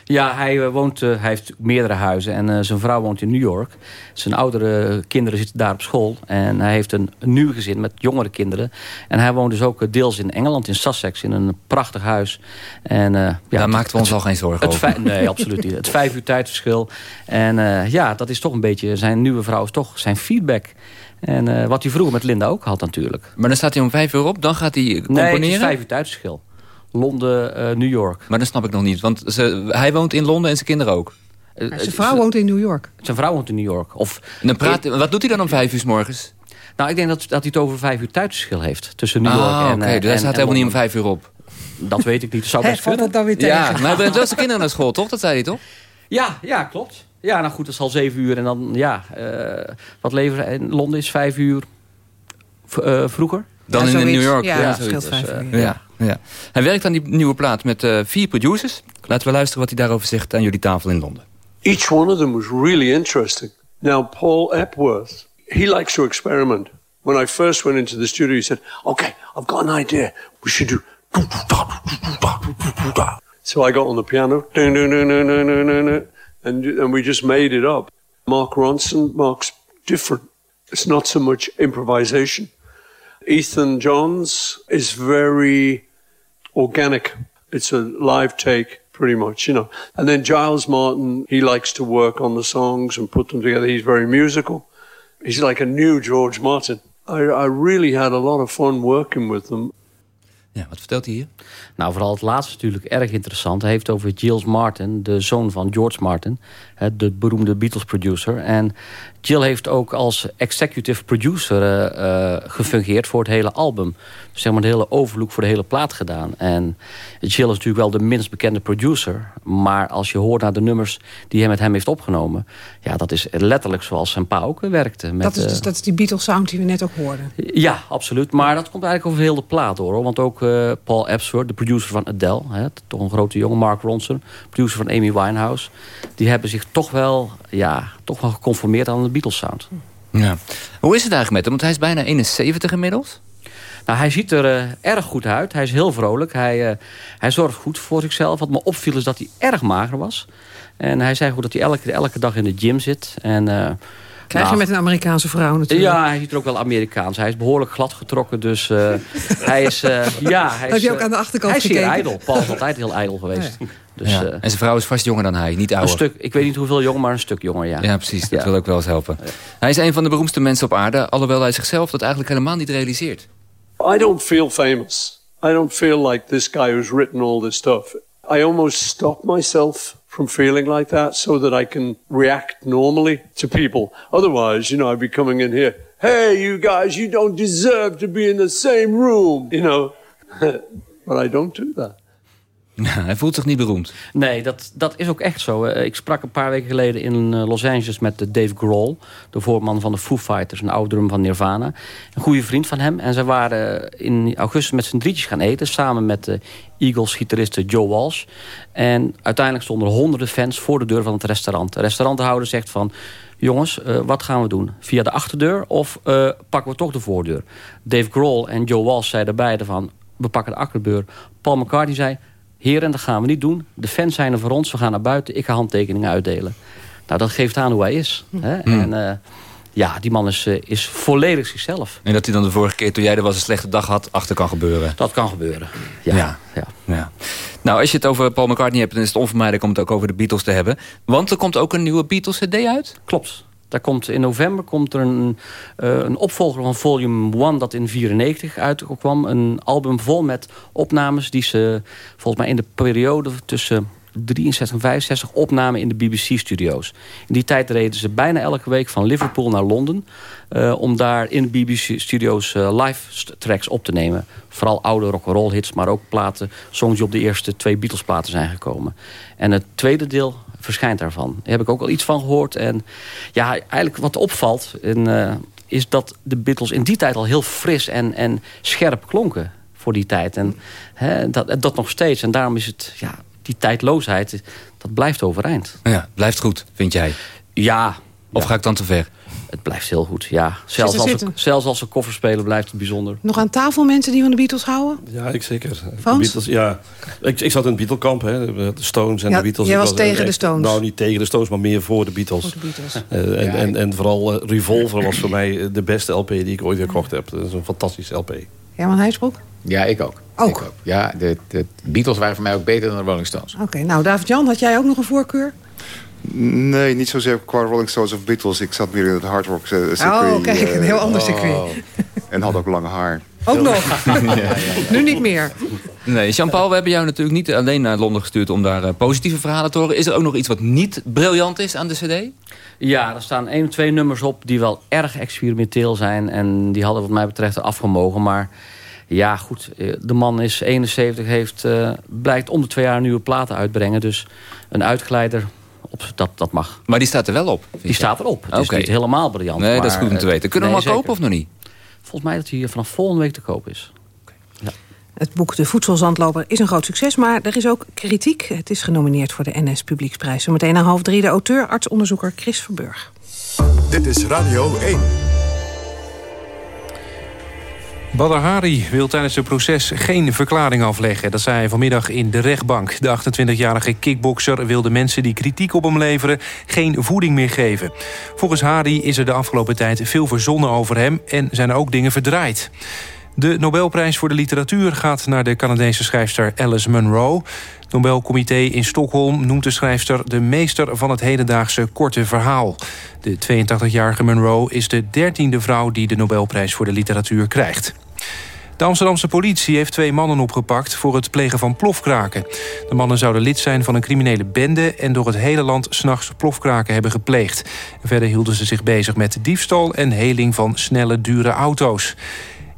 Ja, hij, eh, woont, eh, hij heeft meerdere huizen en eh, zijn vrouw woont in New York. Zijn oudere kinderen zitten daar op school. En hij heeft een, nieuw gezin met jongere kinderen. En hij woont dus ook deels in Engeland, in Sussex, in een prachtig huis. En, eh, ja, Daar het- maakten we ons het- al geen zorgen over. Nee, absoluut niet. Het vijf uur tijdverschil. En ja, dat is toch een beetje... Zijn nieuwe vrouw is toch zijn feedback. En wat hij vroeger met Linda ook had natuurlijk. Maar dan staat hij om vijf uur op, dan gaat hij Nee, componeren? het is vijf uur tijdverschil. Londen, eh, New York. Maar dat snap ik nog niet, want ze, hij woont in Londen en zijn kinderen ook. Eh, Zijn vrouw woont in New York. Zijn vrouw woont in New York. Of, dan praat, wat doet hij dan om vijf uur s morgens? Nou, ik denk dat, dat hij het over vijf uur tijdverschil heeft. Tussen New York Ah, en... oké, eh, dus hij staat en helemaal niet om vijf uur op. Dat weet ik niet. Dat zou best valt kunnen. dat dan weer Ja, tegen? maar hij brengt wel zijn kinderen naar school, toch? Dat zei hij toch? Ja, ja, klopt. Ja, nou goed, dat is al zeven uur. En dan, ja, eh, wat leveren in Londen is vijf uur eh, vroeger. Dan in, New York. Dus, eh, ja, ja, ja. Hij werkt aan die nieuwe plaat met uh, vier producers. Laten we luisteren wat hij daarover zegt aan jullie tafel in Londen. Each one of them was really interesting. Now Paul Epworth, he likes to experiment. When I first went into the studio, he said, "Okay, I've got an idea. We should do." So I got on the piano, and and we just made it up. Mark Ronson, Mark's different. It's not so much improvisation. Ethan Johns is very organic. It's a live take, pretty much, you know. And then Giles Martin, he likes to work on the songs and put them together. He's very musical. He's like a new George Martin. I, I really had a lot of fun working with them. Ja, wat vertelt hij hier? Nou, vooral het laatste natuurlijk erg interessant. Hij heeft over Giles Martin, de zoon van George Martin. De beroemde Beatles-producer. En Jill heeft ook als executive producer eh, gefungeerd voor het hele album. Dus zeg maar de hele overlook voor de hele plaat gedaan. En Jill is natuurlijk wel de minst bekende producer. Maar als je hoort naar de nummers die hij met hem heeft opgenomen... ja, dat is letterlijk zoals zijn pa ook werkte. Met, Dat is, eh, dus, dat is die Beatles sound die we net ook hoorden. ja, absoluut. Maar dat komt eigenlijk over heel de plaat door. Hoor. Want ook Paul Epsworth, de producer van Adele... Hè, toch een grote jongen, Mark Ronson... producer van Amy Winehouse... die hebben zich toch wel, ja, toch wel geconformeerd aan de Beatles sound. Ja. Hoe is het eigenlijk met hem? Want hij is bijna 71 inmiddels. Nou, hij ziet er eh, erg goed uit. Hij is heel vrolijk. Hij, eh, hij zorgt goed voor zichzelf. Wat me opviel is dat hij erg mager was. En hij zei goed dat hij elke, elke dag in de gym zit. En, eh, Krijg je nou, met een Amerikaanse vrouw natuurlijk. Ja, hij ziet er ook wel Amerikaans. Hij is behoorlijk glad getrokken, dus eh, hij is... eh, ja, hij Heb is, je ook eh, aan de achterkant Hij is zeer gekeken? ijdel. Paul is altijd heel ijdel geweest. Dus, Ja. eh, en zijn vrouw is vast jonger dan hij, niet een ouder. stuk, ik weet niet hoeveel jonger, maar een stuk jonger, ja. Ja, precies. Dat Ja. wil ook wel eens helpen. Hij is een van de beroemdste mensen op aarde... alhoewel hij zichzelf dat eigenlijk helemaal niet realiseert. I don't feel famous. I don't feel like this guy who's written all this stuff. I almost stop myself from feeling like that so that I can react normally to people. Otherwise, you know, I'd be coming in here, hey, you guys, you don't deserve to be in the same room, you know. but I don't do that. Hij voelt zich niet beroemd. Nee, dat, dat is ook echt zo. Eh, Ik sprak een paar weken geleden in eh, Los Angeles met eh, Dave Grohl... de voorman van de Foo Fighters, een oude van Nirvana. Een goede vriend van hem. En zij waren in augustus met z'n drietjes gaan eten... samen met de Eagles-gitariste Joe Walsh. En uiteindelijk stonden er honderden fans voor de deur van het restaurant. De restauranthouder zegt van... jongens, eh, wat gaan we doen? Via de achterdeur of eh, pakken we toch de voordeur? Dave Grohl en Joe Walsh zeiden beide van... we pakken de achterdeur. Paul McCartney zei... Heren, dat gaan we niet doen. De fans zijn er voor ons. We gaan naar buiten. Ik ga handtekeningen uitdelen. Nou, dat geeft aan hoe hij is. Hè? En eh, ja, die man is, eh, is volledig zichzelf. En dat hij dan de vorige keer toen jij er was een slechte dag had... achter kan gebeuren. Dat kan gebeuren. Ja. Ja. ja. Ja. Nou, als je het over Paul McCartney hebt... dan is het onvermijdelijk om het ook over de Beatles te hebben. Want er komt ook een nieuwe Beatles-cd uit. Klopt. Daar komt, in november komt er een, eh, een opvolger van Volume 1 dat in 94 uitkwam. Een album vol met opnames die ze volgens mij in de periode tussen 63 en 65 opnamen in de BBC-studio's. In die tijd reden ze bijna elke week van Liverpool naar Londen... eh, om daar in de BBC-studio's eh, live tracks op te nemen. Vooral oude rock'n'roll hits, maar ook platen, songs die op de eerste twee Beatles-platen zijn gekomen. En het tweede deel verschijnt daarvan. Daar heb ik ook al iets van gehoord. En ja, eigenlijk wat opvalt... En, eh, is dat de Beatles in die tijd al heel fris en, en scherp klonken voor die tijd. En hè, dat, dat nog steeds. En daarom is het, ja, die tijdloosheid, dat blijft overeind. Ja, blijft goed, vind jij? Ja. Of ga ik dan te ver? Het blijft heel goed, ja. Zelfs als, ze, zelfs als ze koffers spelen, blijft het bijzonder. Nog aan tafel mensen die van de Beatles houden? Ja, ik zeker. Frans? Beatles, ja. Ik, ik zat in het Beatlekamp, hè. de Stones en Ja, de Beatles. jij Ik was tegen echt- de Stones. Nou, niet tegen de Stones, maar meer voor de Beatles. Voor de Beatles. Eh, en, en, en vooral eh, Revolver was voor mij eh, de beste LP die ik ooit gekocht heb. Dat is een fantastisch LP. Herman Heijsbroek? Ja, ik ook. Ook? Ik ook. Ja, de, de Beatles waren voor mij ook beter dan de Rolling Stones. Oké, nou David-Jan, had jij ook nog een voorkeur? Nee, niet zozeer qua Rolling Stones of Beatles. Ik zat meer in het hard rock eh, circuit. Oh, kijk, een heel ander eh, circuit. En had ook lange haar. Ook nog? Nu niet meer. Nee, Jean-Paul, we hebben jou natuurlijk niet alleen naar Londen gestuurd... om daar eh, positieve verhalen te horen. Is er ook nog iets wat niet briljant is aan de cd? Ja, er staan één of twee nummers op die wel erg experimenteel zijn. En die hadden wat mij betreft afgemogen. Maar ja, goed, eh, de man is 71, heeft, eh, blijkt om de twee jaar een nieuwe platen uitbrengen. Dus een uitgeleider, op, dat, dat mag. Maar die staat er wel op? Die staat erop. Het is Oké. niet helemaal briljant. Nee, dat is goed om te eh, weten. Kunnen we hem al kopen of nog niet? volgens mij dat hij vanaf volgende week te koop is. Het boek De Voedselzandloper is een groot succes, maar er is ook kritiek. Het is genomineerd voor de NS Publieksprijs. Zometeen na half drie de auteur, artsonderzoeker Chris Verburg. Dit is Radio 1. Badr Hari wil tijdens het proces geen verklaring afleggen. Dat zei hij vanmiddag in de rechtbank. De 28-jarige kickbokser wil de mensen die kritiek op hem leveren... geen voeding meer geven. Volgens Hari is er de afgelopen tijd veel verzonnen over hem... en zijn ook dingen verdraaid. De Nobelprijs voor de literatuur gaat naar de Canadese schrijfster Alice Munro. Het Nobelcomité in Stockholm noemt de schrijfster... de meester van het hedendaagse korte verhaal. De 82-jarige Munro is de dertiende vrouw... die de Nobelprijs voor de literatuur krijgt. De Amsterdamse politie heeft twee mannen opgepakt... voor het plegen van plofkraken. De mannen zouden lid zijn van een criminele bende... en door het hele land s'nachts plofkraken hebben gepleegd. Verder hielden ze zich bezig met diefstal... en heling van snelle, dure auto's.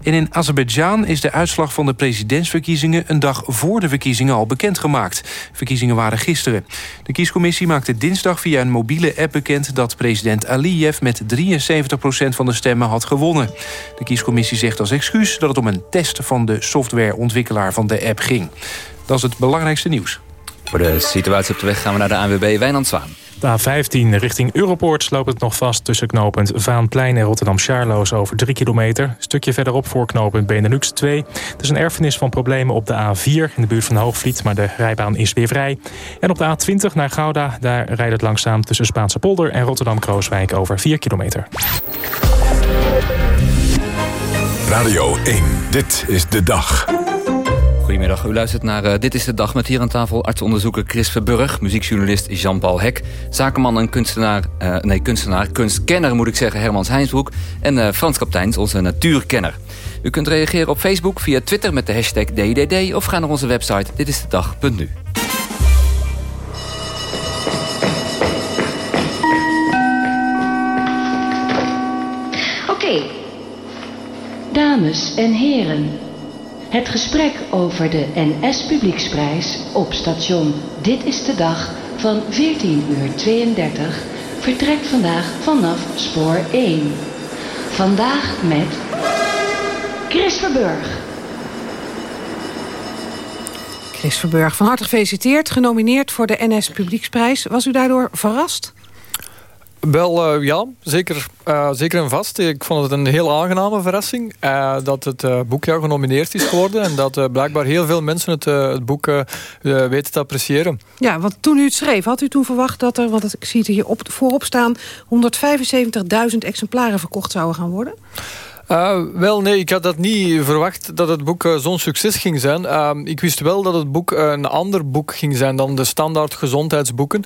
En in Azerbeidzjan is de uitslag van de presidentsverkiezingen... een dag voor de verkiezingen al bekendgemaakt. Verkiezingen waren gisteren. De kiescommissie maakte dinsdag via een mobiele app bekend... dat president Aliyev met 73% van de stemmen had gewonnen. De kiescommissie zegt als excuus dat het om een test... van de softwareontwikkelaar van de app ging. Dat is het belangrijkste nieuws. Voor de situatie op de weg gaan we naar de ANWB Wijnand Zwaan. De A15 richting Europoort loopt het nog vast tussen knooppunt Vaanplein en Rotterdam-Charloes over 3 kilometer. Een stukje verderop voor knooppunt Benelux 2. Het is een erfenis van problemen op de A4 in de buurt van Hoogvliet, maar de rijbaan is weer vrij. En op de A20 naar Gouda, daar rijdt het langzaam tussen Spaanse polder en Rotterdam-Krooswijk over 4 kilometer. Radio 1, dit is de dag. Goedemiddag, u luistert naar uh, Dit is de Dag met hier aan tafel artsonderzoeker Chris Verburg, muziekjournalist Jean-Paul Hek, zakenman en kunstenaar, uh, nee kunstenaar, kunstkenner moet ik zeggen, Hermans Heinsbroek en uh, Frans Kapteins, onze natuurkenner. U kunt reageren op Facebook, via Twitter met de hashtag DDD of ga naar onze website ditistedag.nu. Oké, dames en heren. Het gesprek over de NS Publieksprijs op station Dit is de Dag van 14 uur 32 vertrekt vandaag vanaf spoor 1. Vandaag met Chris Verburg. Chris Verburg, van harte gefeliciteerd. Genomineerd voor de NS Publieksprijs. Was u daardoor verrast? Wel, uh, ja, zeker, uh, zeker en vast. Ik vond het een heel aangename verrassing uh, dat het boek ja, genomineerd is geworden. En dat blijkbaar heel veel mensen het, het boek weten te appreciëren. Ja, want toen u het schreef, had u toen verwacht dat er, want ik zie het hier op, voorop staan... 175.000 exemplaren verkocht zouden gaan worden? Uh, wel, nee, ik had dat niet verwacht dat het boek uh, zo'n succes ging zijn. Uh, ik wist wel dat het boek een ander boek ging zijn dan de standaard gezondheidsboeken.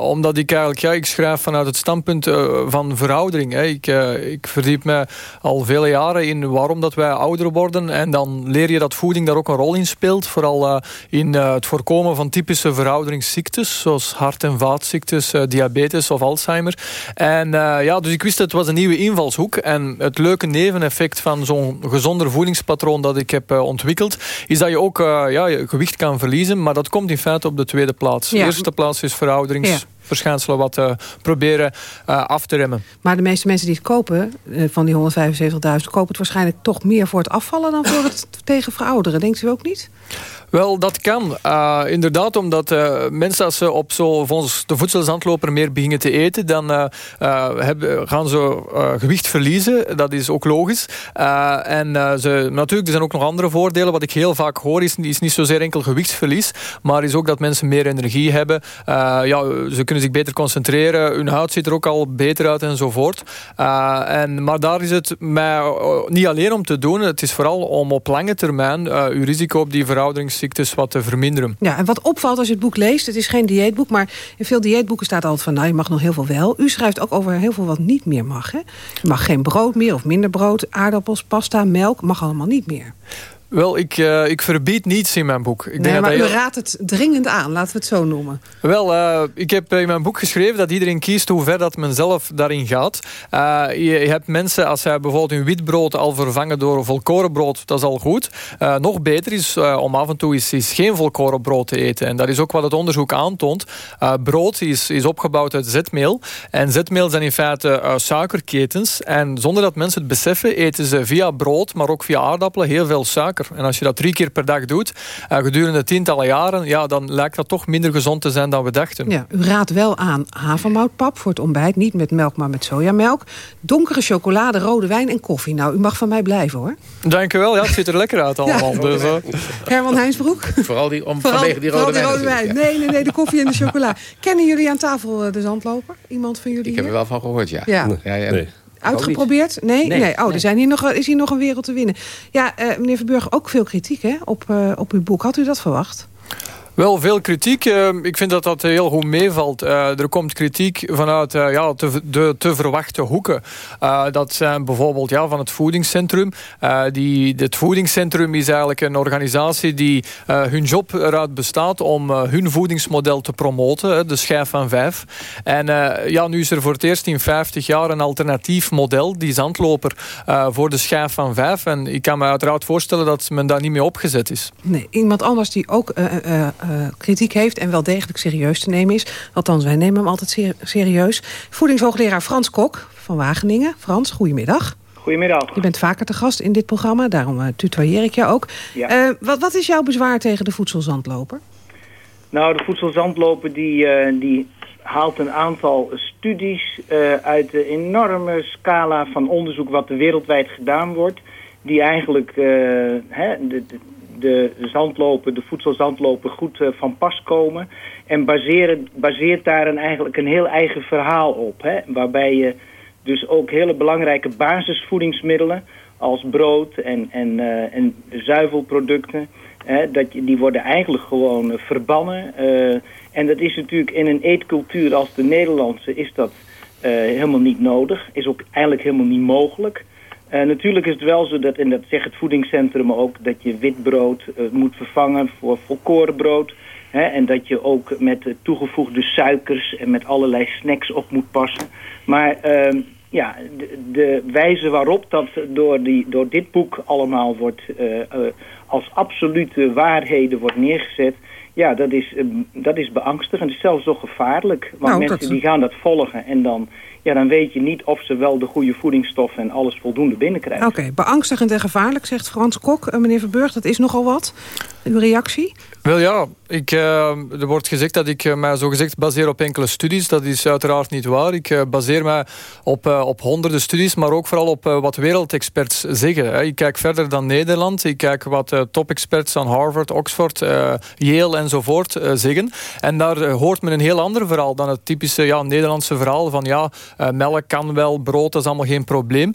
omdat ik eigenlijk, ja, ik schrijf vanuit het standpunt van veroudering. Ik, ik verdiep me al vele jaren in waarom dat wij ouder worden. En dan leer je dat voeding daar ook een rol in speelt. Vooral in het voorkomen van typische verouderingsziektes. Zoals hart- en vaatziektes, diabetes of Alzheimer. En ja, dus ik wist dat het was een nieuwe invalshoek. En het leuke neven neveneffect van zo'n gezonder voedingspatroon dat ik heb uh, ontwikkeld, is dat je ook uh, ja, je gewicht kan verliezen, maar dat komt in feite op de tweede plaats. De eerste plaats is verouderings... Ja verschijnselen wat uh, proberen uh, af te remmen. Maar de meeste mensen die het kopen, uh, van die 175.000... kopen het waarschijnlijk toch meer voor het afvallen... dan voor het tegen verouderen. Denkt u ook niet? Wel, dat kan. Uh, inderdaad, omdat uh, mensen als ze op zo volgens de voedselzandloper meer beginnen te eten, dan uh, hebben, gaan ze gewicht verliezen. Dat is ook logisch. en ze, natuurlijk, er zijn ook nog andere voordelen. Wat ik heel vaak hoor, is, is niet zozeer enkel gewichtsverlies, maar is ook dat mensen meer energie hebben. ja, ze kunnen zich beter concentreren. Hun huid ziet er ook al beter uit enzovoort. en, maar daar is het mij niet alleen om te doen. Het is vooral om op lange termijn uw risico op die verouderings ziektes wat te verminderen. Ja, en wat opvalt als je het boek leest, het is geen dieetboek... maar in veel dieetboeken staat altijd van... nou, je mag nog heel veel wel. U schrijft ook over heel veel wat niet meer mag. Hè? Je mag geen brood meer of minder brood, aardappels, pasta, melk... mag allemaal niet meer. Wel, ik, uh, ik verbied niets in mijn boek. Ik nee, denk maar dat u heel... raadt het dringend aan, laten we het zo noemen. Wel, uh, ik heb in mijn boek geschreven dat iedereen kiest hoe ver dat men zelf daarin gaat. Uh, je, je, hebt mensen, als zij bijvoorbeeld hun witbrood al vervangen door volkorenbrood, dat is al goed. nog beter is om af en toe is, is geen volkorenbrood te eten. En dat is ook wat het onderzoek aantoont. brood is, is opgebouwd uit zetmeel. En zetmeel zijn in feite suikerketens. En zonder dat mensen het beseffen, eten ze via brood, maar ook via aardappelen heel veel suiker. En als je dat drie keer per dag doet, uh, gedurende tientallen jaren... Ja, dan lijkt dat toch minder gezond te zijn dan we dachten. Ja, u raadt wel aan havermoutpap voor het ontbijt. Niet met melk, maar met sojamelk. Donkere chocolade, rode wijn en koffie. Nou, u mag van mij blijven, hoor. Dank u wel. Ja, het ziet er lekker uit allemaal. Ja. Dus, uh... Herman Heinsbroek? Vooral, die, om, vooral, vanwege die rode, die rode wijn. Nee, nee, nee, de koffie en de chocola. Kennen jullie aan tafel uh, de zandloper? Iemand van jullie Ik heb hier? er wel van gehoord, ja. Ja. ja, ja. Nee. Uitgeprobeerd? Nee? nee? Nee, Oh, nee. Er zijn hier nog, is hier nog een wereld te winnen. Ja, uh, meneer Verburg, ook veel kritiek hè, op, uh, op uw boek. Had u dat verwacht? Wel, veel kritiek. Uh, ik vind dat dat heel goed meevalt. Uh, er komt kritiek vanuit uh, ja, de te verwachte hoeken. dat zijn bijvoorbeeld ja, van het voedingscentrum. die, het voedingscentrum is eigenlijk een organisatie die hun job eruit bestaat om hun voedingsmodel te promoten. de schijf van vijf. En ja, nu is er voor het eerst in 50 jaar een alternatief model, die zandloper, voor de schijf van vijf. En ik kan me uiteraard voorstellen dat men daar niet mee opgezet is. Nee, iemand anders die ook uh, kritiek heeft en wel degelijk serieus te nemen is. Althans, wij nemen hem altijd ser serieus. Voedingshoogleraar Frans Kok van Wageningen. Frans, goedemiddag. Goedemiddag. Je bent vaker te gast in dit programma, daarom uh, tutoieer ik je ook. Ja. Uh, wat, wat, is jouw bezwaar tegen de voedselzandloper? Nou, de voedselzandloper die, uh, die haalt een aantal studies uit de enorme scala van onderzoek wat er wereldwijd gedaan wordt. Die eigenlijk hè, de, de de zandlopen, de voedselzandlopen goed uh, van pas komen. En baseren, baseert daar een, eigenlijk een heel eigen verhaal op. Hè? Waarbij je dus ook hele belangrijke basisvoedingsmiddelen als brood en, en, uh, en zuivelproducten... Hè, dat die worden eigenlijk gewoon uh, verbannen. en dat is natuurlijk in een eetcultuur als de Nederlandse is dat helemaal niet nodig. Is ook eigenlijk helemaal niet mogelijk... Uh, natuurlijk is het wel zo dat, en dat zegt het voedingscentrum ook, dat je witbrood uh, moet vervangen voor volkorenbrood. Hè, en dat je ook met uh, toegevoegde suikers en met allerlei snacks op moet passen. Maar ehm, ja, de, de, wijze waarop dat door, die, door dit boek allemaal wordt als absolute waarheden wordt neergezet... Ja, dat is, dat is beangstigend. Het is zelfs zo gevaarlijk. Want nou, mensen dat... die gaan dat volgen en dan ja, dan weet je niet of ze wel de goede voedingsstoffen en alles voldoende binnenkrijgen. Oké, beangstigend en gevaarlijk, zegt Frans Kok. Uh, meneer Verburg, dat is nogal wat. Uw reactie? Wel ja, ik, uh, er wordt gezegd dat ik uh, mij zogezegd baseer op enkele studies. Dat is uiteraard niet waar. Ik uh, baseer mij op, op honderden studies, maar ook vooral op wat wereldexperts zeggen. Ik kijk verder dan Nederland. Ik kijk wat top-experts aan Harvard, Oxford, Yale enzovoort zeggen. En daar hoort men een heel ander verhaal dan het typische ja, Nederlandse verhaal van ja, melk kan wel, brood, dat is allemaal geen probleem.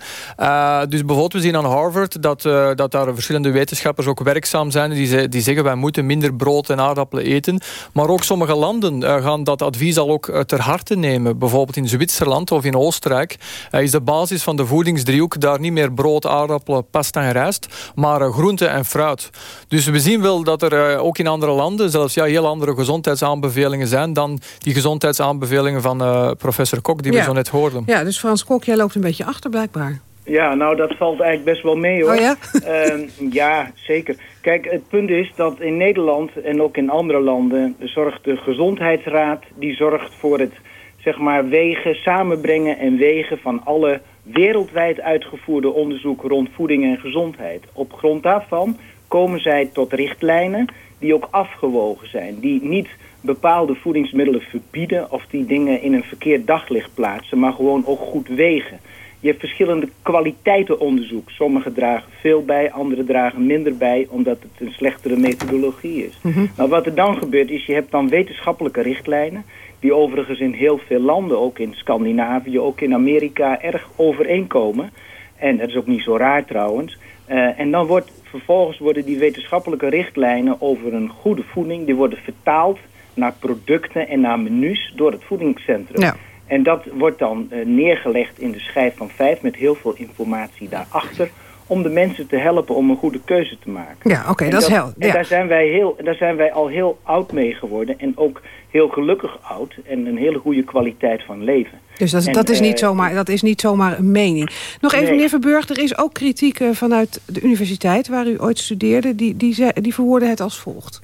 Dus bijvoorbeeld, we zien aan Harvard dat, dat daar verschillende wetenschappers ook werkzaam zijn. Die, die zeggen, wij moeten minder brood en aardappelen eten. Maar ook sommige landen gaan dat advies al ook ter harte nemen. Bijvoorbeeld in Zwitserland of in Oostenrijk is de basis van de voedingsdriehoek daar niet meer brood, aardappelen, pasta en rijst, maar groente en fruit. Dus we zien wel dat er ook in andere landen zelfs ja, heel andere gezondheidsaanbevelingen zijn dan die gezondheidsaanbevelingen van professor Kok die ja. we zo net hoorden. Ja, dus Frans Kok, jij loopt een beetje achter blijkbaar. Ja, nou dat valt eigenlijk best wel mee hoor. Oh ja? uh, ja, zeker. Kijk, het punt is dat in Nederland en ook in andere landen zorgt de gezondheidsraad, die zorgt voor het zeg maar wegen, samenbrengen en wegen van alle wereldwijd uitgevoerde onderzoeken rond voeding en gezondheid. Op grond daarvan komen zij tot richtlijnen die ook afgewogen zijn, die niet bepaalde voedingsmiddelen verbieden of die dingen in een verkeerd daglicht plaatsen, maar gewoon ook goed wegen. Je hebt verschillende kwaliteiten onderzoek. Sommige dragen veel bij, andere dragen minder bij, omdat het een slechtere methodologie is. Mhm. Nou, wat er dan gebeurt is, je hebt dan wetenschappelijke richtlijnen, die overigens in heel veel landen, ook in Scandinavië, ook in Amerika, erg overeenkomen. En dat is ook niet zo raar trouwens. Uh, en dan wordt vervolgens worden die wetenschappelijke richtlijnen over een goede voeding, die worden vertaald naar producten en naar menus door het voedingscentrum. Ja. En dat wordt dan uh, neergelegd in de schijf van vijf met heel veel informatie daarachter om de mensen te helpen om een goede keuze te maken. Ja, oké, dat is hel. En Ja. daar, zijn wij heel, daar zijn wij al heel oud mee geworden. En ook heel gelukkig oud. En een hele goede kwaliteit van leven. Dus dat, En, dat, is niet eh, zomaar, dat is niet zomaar een mening. Nog even, Nee. meneer Verburg, er is ook kritiek eh, vanuit de universiteit... waar u ooit studeerde, die, die, die verwoorden het als volgt.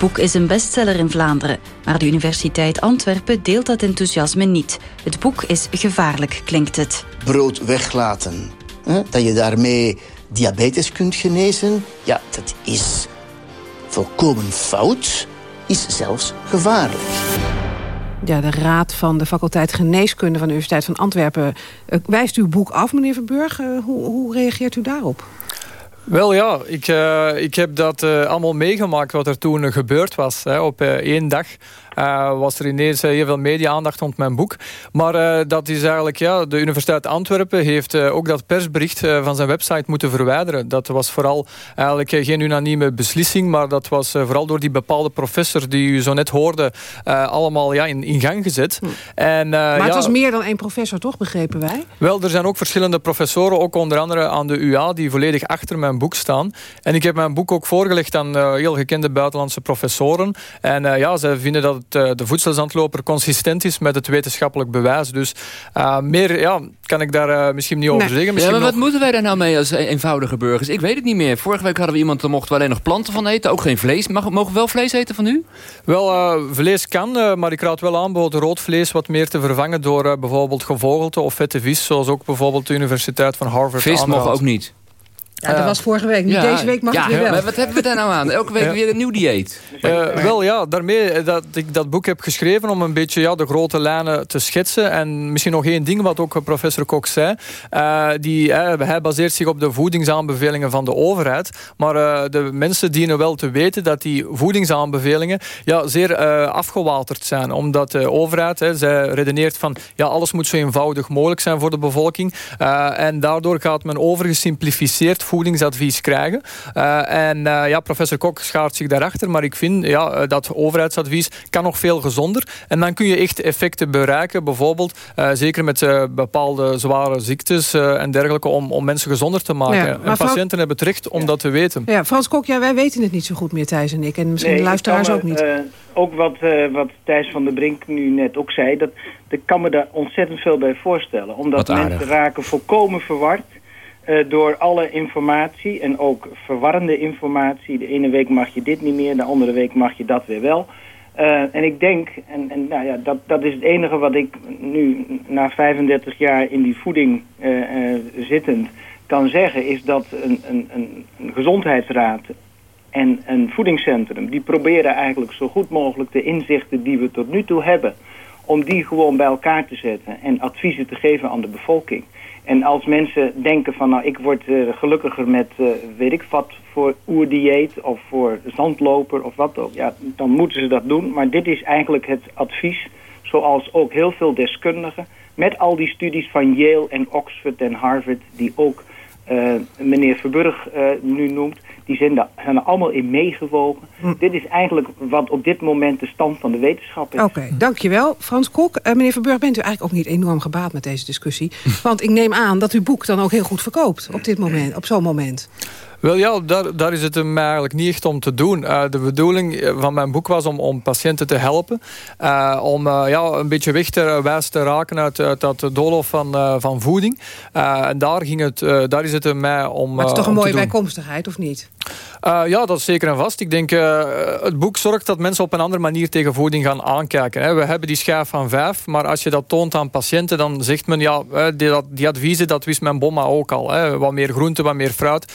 Het boek is een bestseller in Vlaanderen, maar de Universiteit Antwerpen deelt dat enthousiasme niet. Het boek is gevaarlijk, klinkt het. brood weglaten. Hè? Dat je daarmee diabetes kunt genezen. Ja, dat is volkomen fout. Is zelfs gevaarlijk. Ja, de raad van de faculteit Geneeskunde van de Universiteit van Antwerpen... eh, wijst uw boek af, meneer Verburg. Eh, hoe, hoe reageert u daarop? Wel ja, ik, eh, ik heb dat eh, allemaal meegemaakt wat er toen gebeurd was. Hè. Op eh, één dag eh, was er ineens eh, heel veel media-aandacht rond mijn boek. Maar eh, dat is eigenlijk, ja, de Universiteit Antwerpen heeft ook dat persbericht van zijn website moeten verwijderen. Dat was vooral eigenlijk geen unanieme beslissing, maar dat was vooral door die bepaalde professor die u zo net hoorde, allemaal ja, in, in gang gezet. En, eh, maar het ja, was meer dan één professor, toch, begrepen wij? wel, er zijn ook verschillende professoren, ook onder andere aan de UA, die volledig achter mijn boek staan. En ik heb mijn boek ook voorgelegd aan heel gekende buitenlandse professoren. En ja, zij vinden dat het, eh, de voedselzandloper consistent is met het wetenschappelijk bewijs. Dus eh, meer ja, kan ik daar eh, misschien niet over zeggen. Ja, maar wat moeten wij daar nou mee als e- eenvoudige burgers? Ik weet het niet meer. Vorige week hadden we iemand, daar mochten we alleen nog planten van eten. Ook geen vlees. Mag, mogen we wel vlees eten van u? Wel, eh, vlees kan, eh, maar ik raad wel aan bijvoorbeeld rood vlees wat meer te vervangen door eh, bijvoorbeeld gevogelte of vette vis, zoals ook bijvoorbeeld de Universiteit van Harvard Vis mogen ook niet. Ja, dat was vorige week. Nu Ja, deze week mag ja, het weer wel. maar wat hebben we daar nou aan? Elke week Ja. weer een nieuw dieet. Eh, wel ja, daarmee eh, dat ik dat boek heb geschreven om een beetje ja, de grote lijnen te schetsen. En misschien nog één ding wat ook eh, professor Kok zei. Eh, die, eh, hij baseert zich op de voedingsaanbevelingen van de overheid. Maar eh, de mensen dienen wel te weten dat die voedingsaanbevelingen ja, zeer eh, afgewaterd zijn. Omdat de overheid, hè, zij redeneert van ja, alles moet zo eenvoudig mogelijk zijn voor de bevolking. Eh, en daardoor gaat men overgesimplificeerd voedingsadvies krijgen. Eh, en eh, ja, professor Kok schaart zich daarachter. Maar ik vind ja, eh, dat overheidsadvies kan nog veel gezonder. En dan kun je echt effecten bereiken. Bijvoorbeeld, eh, zeker met bepaalde zware ziektes eh, en dergelijke, om, om mensen gezonder te maken. Ja, en Frans- patiënten hebben het recht om dat te weten. Ja, Frans Kok, ja, wij weten het niet zo goed meer, Thijs en ik. En misschien Nee, de luisteraars me, ook niet. eh, ook wat, eh, wat Thijs van der Brink nu net ook zei, dat, ik kan me daar ontzettend veel bij voorstellen. Omdat mensen raken volkomen verward door alle informatie en ook verwarrende informatie. De ene week mag je dit niet meer, de andere week mag je dat weer wel. Eh, en ik denk, en, en nou ja, dat, dat is het enige wat ik nu na 35 jaar in die voeding eh, eh, zittend kan zeggen, is dat een, een, een gezondheidsraad en een voedingscentrum, die proberen eigenlijk zo goed mogelijk de inzichten die we tot nu toe hebben, om die gewoon bij elkaar te zetten en adviezen te geven aan de bevolking. En als mensen denken van nou ik word eh, gelukkiger met eh, weet ik wat voor oerdieet of voor zandloper of wat ook, ja, dan moeten ze dat doen. Maar dit is eigenlijk het advies zoals ook heel veel deskundigen met al die studies van Yale en Oxford en Harvard die ook eh, meneer Verburg nu noemt, die zijn, daar, zijn er allemaal in meegewogen. Dit is eigenlijk wat op dit moment de stand van de wetenschap is. Oké, dankjewel. Frans Kok, Eh, meneer Verburg, bent u eigenlijk ook niet enorm gebaat met deze discussie? Want ik neem aan dat uw boek dan ook heel goed verkoopt op dit moment, op zo'n moment. Wel ja, daar, daar is het hem eigenlijk niet echt om te doen. Eh, de bedoeling eh, van mijn boek was om, om patiënten te helpen. Eh, om eh, ja, een beetje weg te wijs te raken uit, uit dat doolhof van, eh, van voeding. Eh, en daar, ging het, eh, daar is het hem mij om Maar het is toch een mooie bijkomstigheid, of niet? Eh, ja, dat is zeker en vast. Ik denk, eh, het boek zorgt dat mensen op een andere manier tegen voeding gaan aankijken. Hè. We hebben die schijf van vijf, maar als je dat toont aan patiënten, dan zegt men, ja, eh, die, adviezen, dat wist mijn bomma ook al. Hè. Wat meer groente, wat meer fruit.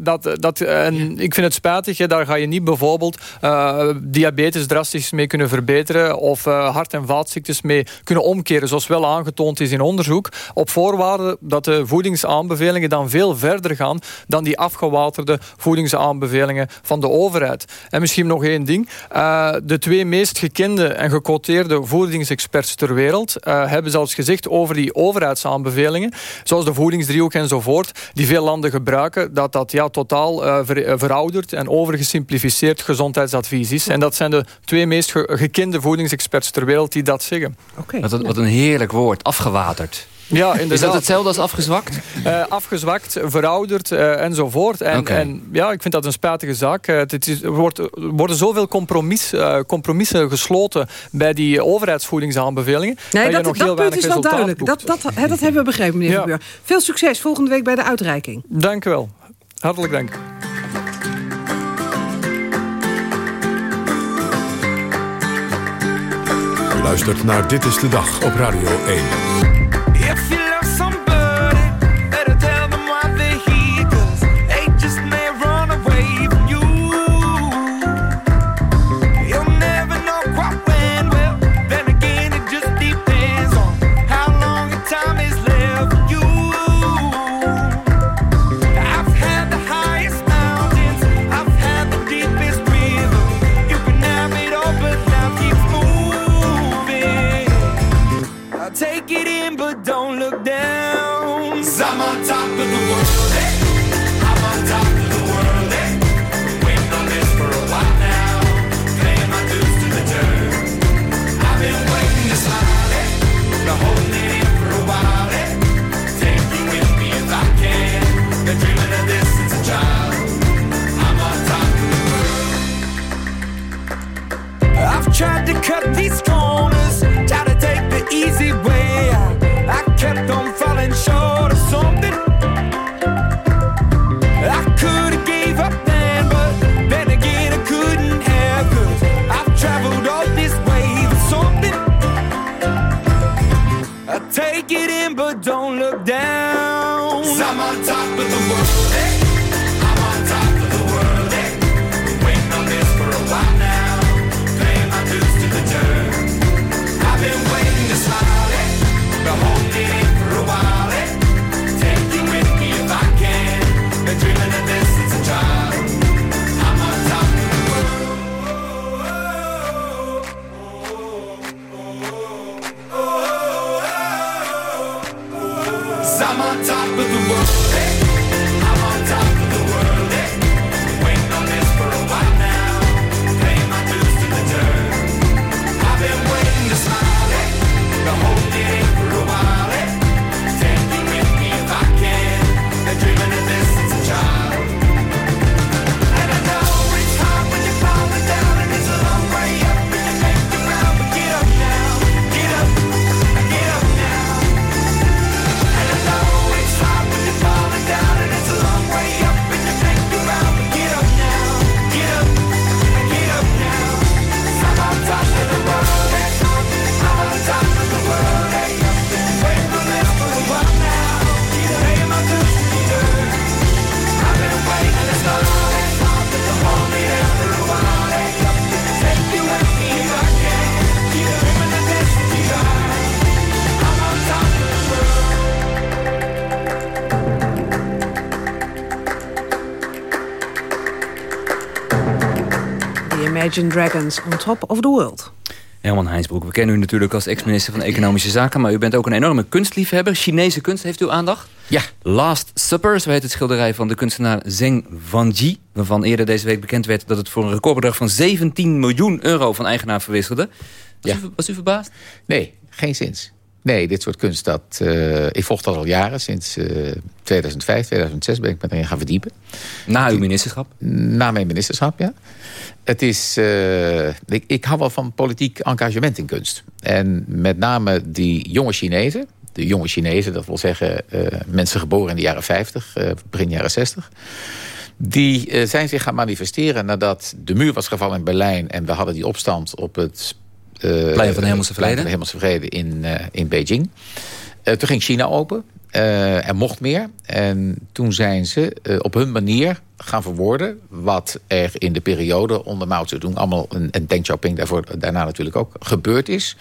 Dat, dat, en ik vind het spijtig, hè, daar ga je niet bijvoorbeeld diabetes drastisch mee kunnen verbeteren of hart- en vaatziektes mee kunnen omkeren, zoals wel aangetoond is in onderzoek, op voorwaarde dat de voedingsaanbevelingen dan veel verder gaan dan die afgewaterde voedingsaanbevelingen van de overheid. En misschien nog één ding. Eh, de twee meest gekende en gequoteerde voedingsexperts ter wereld eh, hebben zelfs gezegd over die overheidsaanbevelingen, zoals de voedingsdriehoek enzovoort, die veel landen gebruiken, dat dat ja, totaal eh, ver- verouderd en overgesimplificeerd gezondheidsadvies is. En dat zijn de twee meest ge- gekende voedingsexperts ter wereld die dat zeggen. Wat, een- wat een heerlijk woord, afgewaterd. Ja, inderdaad. Is dat hetzelfde als afgezwakt? Uh, afgezwakt, verouderd uh, enzovoort. En, Okay. en ja, ik vind dat een spijtige zaak. Uh, het is, er, wordt, er worden zoveel compromis, compromissen gesloten bij die overheidsvoedingsaanbevelingen. Nee, dat, nog dat heel punt is wel duidelijk. Dat, dat, hè, dat hebben we begrepen, meneer Ja. Veel succes volgende week bij de uitreiking. Dank u wel. Hartelijk dank. U luistert naar Dit is de Dag op Radio 1. Imagine Dragons on top of the world. Herman Heinsbroek, we kennen u natuurlijk als ex-minister van Economische Zaken... maar u bent ook een enorme kunstliefhebber. Chinese kunst, heeft u aandacht? Ja. Last Supper, zo heet het schilderij van de kunstenaar Zheng Wanji... waarvan eerder deze week bekend werd dat het voor een recordbedrag van 17 miljoen euro van eigenaar verwisselde. Was, Ja. u, was u verbaasd? Nee, geen zins. Nee, dit soort kunst, dat, eh, ik volg dat al jaren. Sinds eh, 2005, 2006 ben ik me erin gaan verdiepen. Na uw ministerschap? Na mijn ministerschap, ja. Het is, eh, ik, ik hou wel van politiek engagement in kunst. En met name die jonge Chinezen. De jonge Chinezen, dat wil zeggen eh, mensen geboren in de jaren 50, eh, begin jaren 60. Die eh, zijn zich gaan manifesteren nadat de muur was gevallen in Berlijn... en we hadden die opstand op het... eh, Plein van de Hemelse Vrede. van de Hemelse Vrede in, eh, in Beijing. Eh, toen ging China open. eh, er mocht meer. En toen zijn ze op hun manier gaan verwoorden... wat er in de periode onder Mao Zedong... allemaal en, en Deng Xiaoping daarvoor, daarna natuurlijk ook gebeurd is.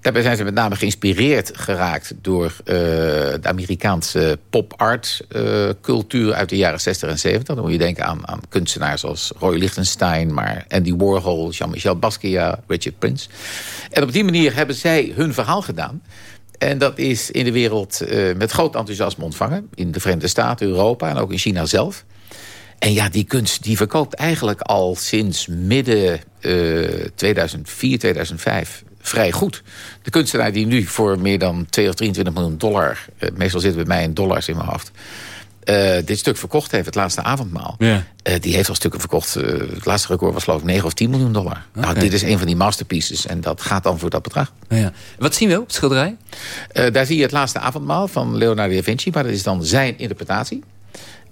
Daarbij zijn ze met name geïnspireerd geraakt... door eh, de Amerikaanse pop-art eh, cultuur uit de jaren 60 en 70. Dan moet je denken aan, aan kunstenaars als Roy Lichtenstein... maar Andy Warhol, Jean-Michel Basquiat, Richard Prince. En op die manier hebben zij hun verhaal gedaan... En dat is in de wereld eh, met groot enthousiasme ontvangen. In de Verenigde Staten, Europa en ook in China zelf. En ja, die kunst die verkoopt eigenlijk al sinds midden eh, 2004, 2005... vrij goed. De kunstenaar die nu voor meer dan 2 of 23 miljoen dollar... eh, meestal zitten bij mij in dollars in mijn hoofd... eh, dit stuk verkocht heeft, het laatste avondmaal... Ja. eh, die heeft al stukken verkocht. het laatste record was geloof ik 9 of 10 miljoen dollar. Nou, dit is een van die masterpieces en dat gaat dan voor dat bedrag. Ja. Wat zien we op het schilderij? Daar zie je het laatste avondmaal van Leonardo da Vinci... maar dat is dan zijn interpretatie.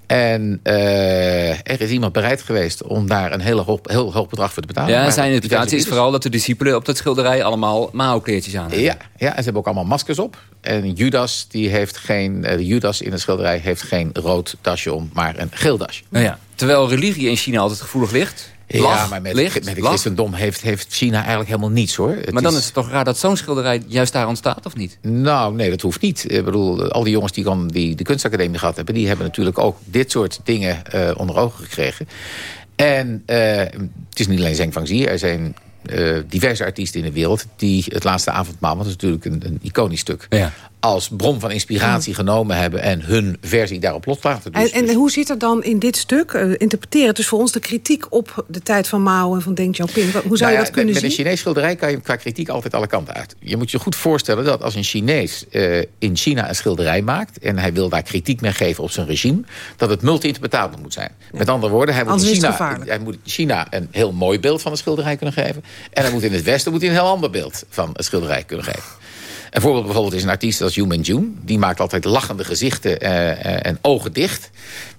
En eh, er is iemand bereid geweest om daar een heel hoog, heel hoog bedrag voor te betalen. Ja, Maar zijn interpretatie is vooral dat de discipelen op dat schilderij allemaal mao-kleertjes aan hebben. Ja, ja, en ze hebben ook allemaal maskers op. En Judas, die heeft geen, de Judas in het schilderij heeft geen rood dasje om, maar een geel dasje. Nou ja, terwijl religie in China altijd gevoelig ligt. Ja, Lach, maar met, licht, met het christendom heeft, heeft China eigenlijk helemaal niets hoor. Het Maar dan is het toch raar dat zo'n schilderij juist daar ontstaat, of niet? Nou, nee, dat hoeft niet. Ik bedoel, al die jongens die, dan die de kunstacademie gehad hebben... die hebben natuurlijk ook dit soort dingen eh, onder ogen gekregen. En eh, het is niet alleen Zheng Fangzi. Er zijn eh, diverse artiesten in de wereld... die het laatste avondmaal, want dat is natuurlijk een, een iconisch stuk... Ja. Als bron van inspiratie genomen hebben... en hun versie daarop loslaten. Dus, En, en hoe zit er dan in dit stuk, eh, interpreteren dus voor ons de kritiek op de tijd van Mao en van Deng Xiaoping? Hoe zou Nou je dat kunnen met, zien? Met een Chinees schilderij kan je qua kritiek altijd alle kanten uit. Je moet je goed voorstellen dat als een Chinees eh, in China een schilderij maakt... en hij wil daar kritiek mee geven op zijn regime... dat het multi-interpretabel moet zijn. Met andere woorden, hij moet, Anders China, gevaarlijk. hij moet in China een heel mooi beeld van een schilderij kunnen geven... en hij moet in het Westen moet hij een heel ander beeld van een schilderij kunnen geven. Een voorbeeld bijvoorbeeld is een artiest als Yu Jun. Die maakt altijd lachende gezichten eh, eh, en ogen dicht.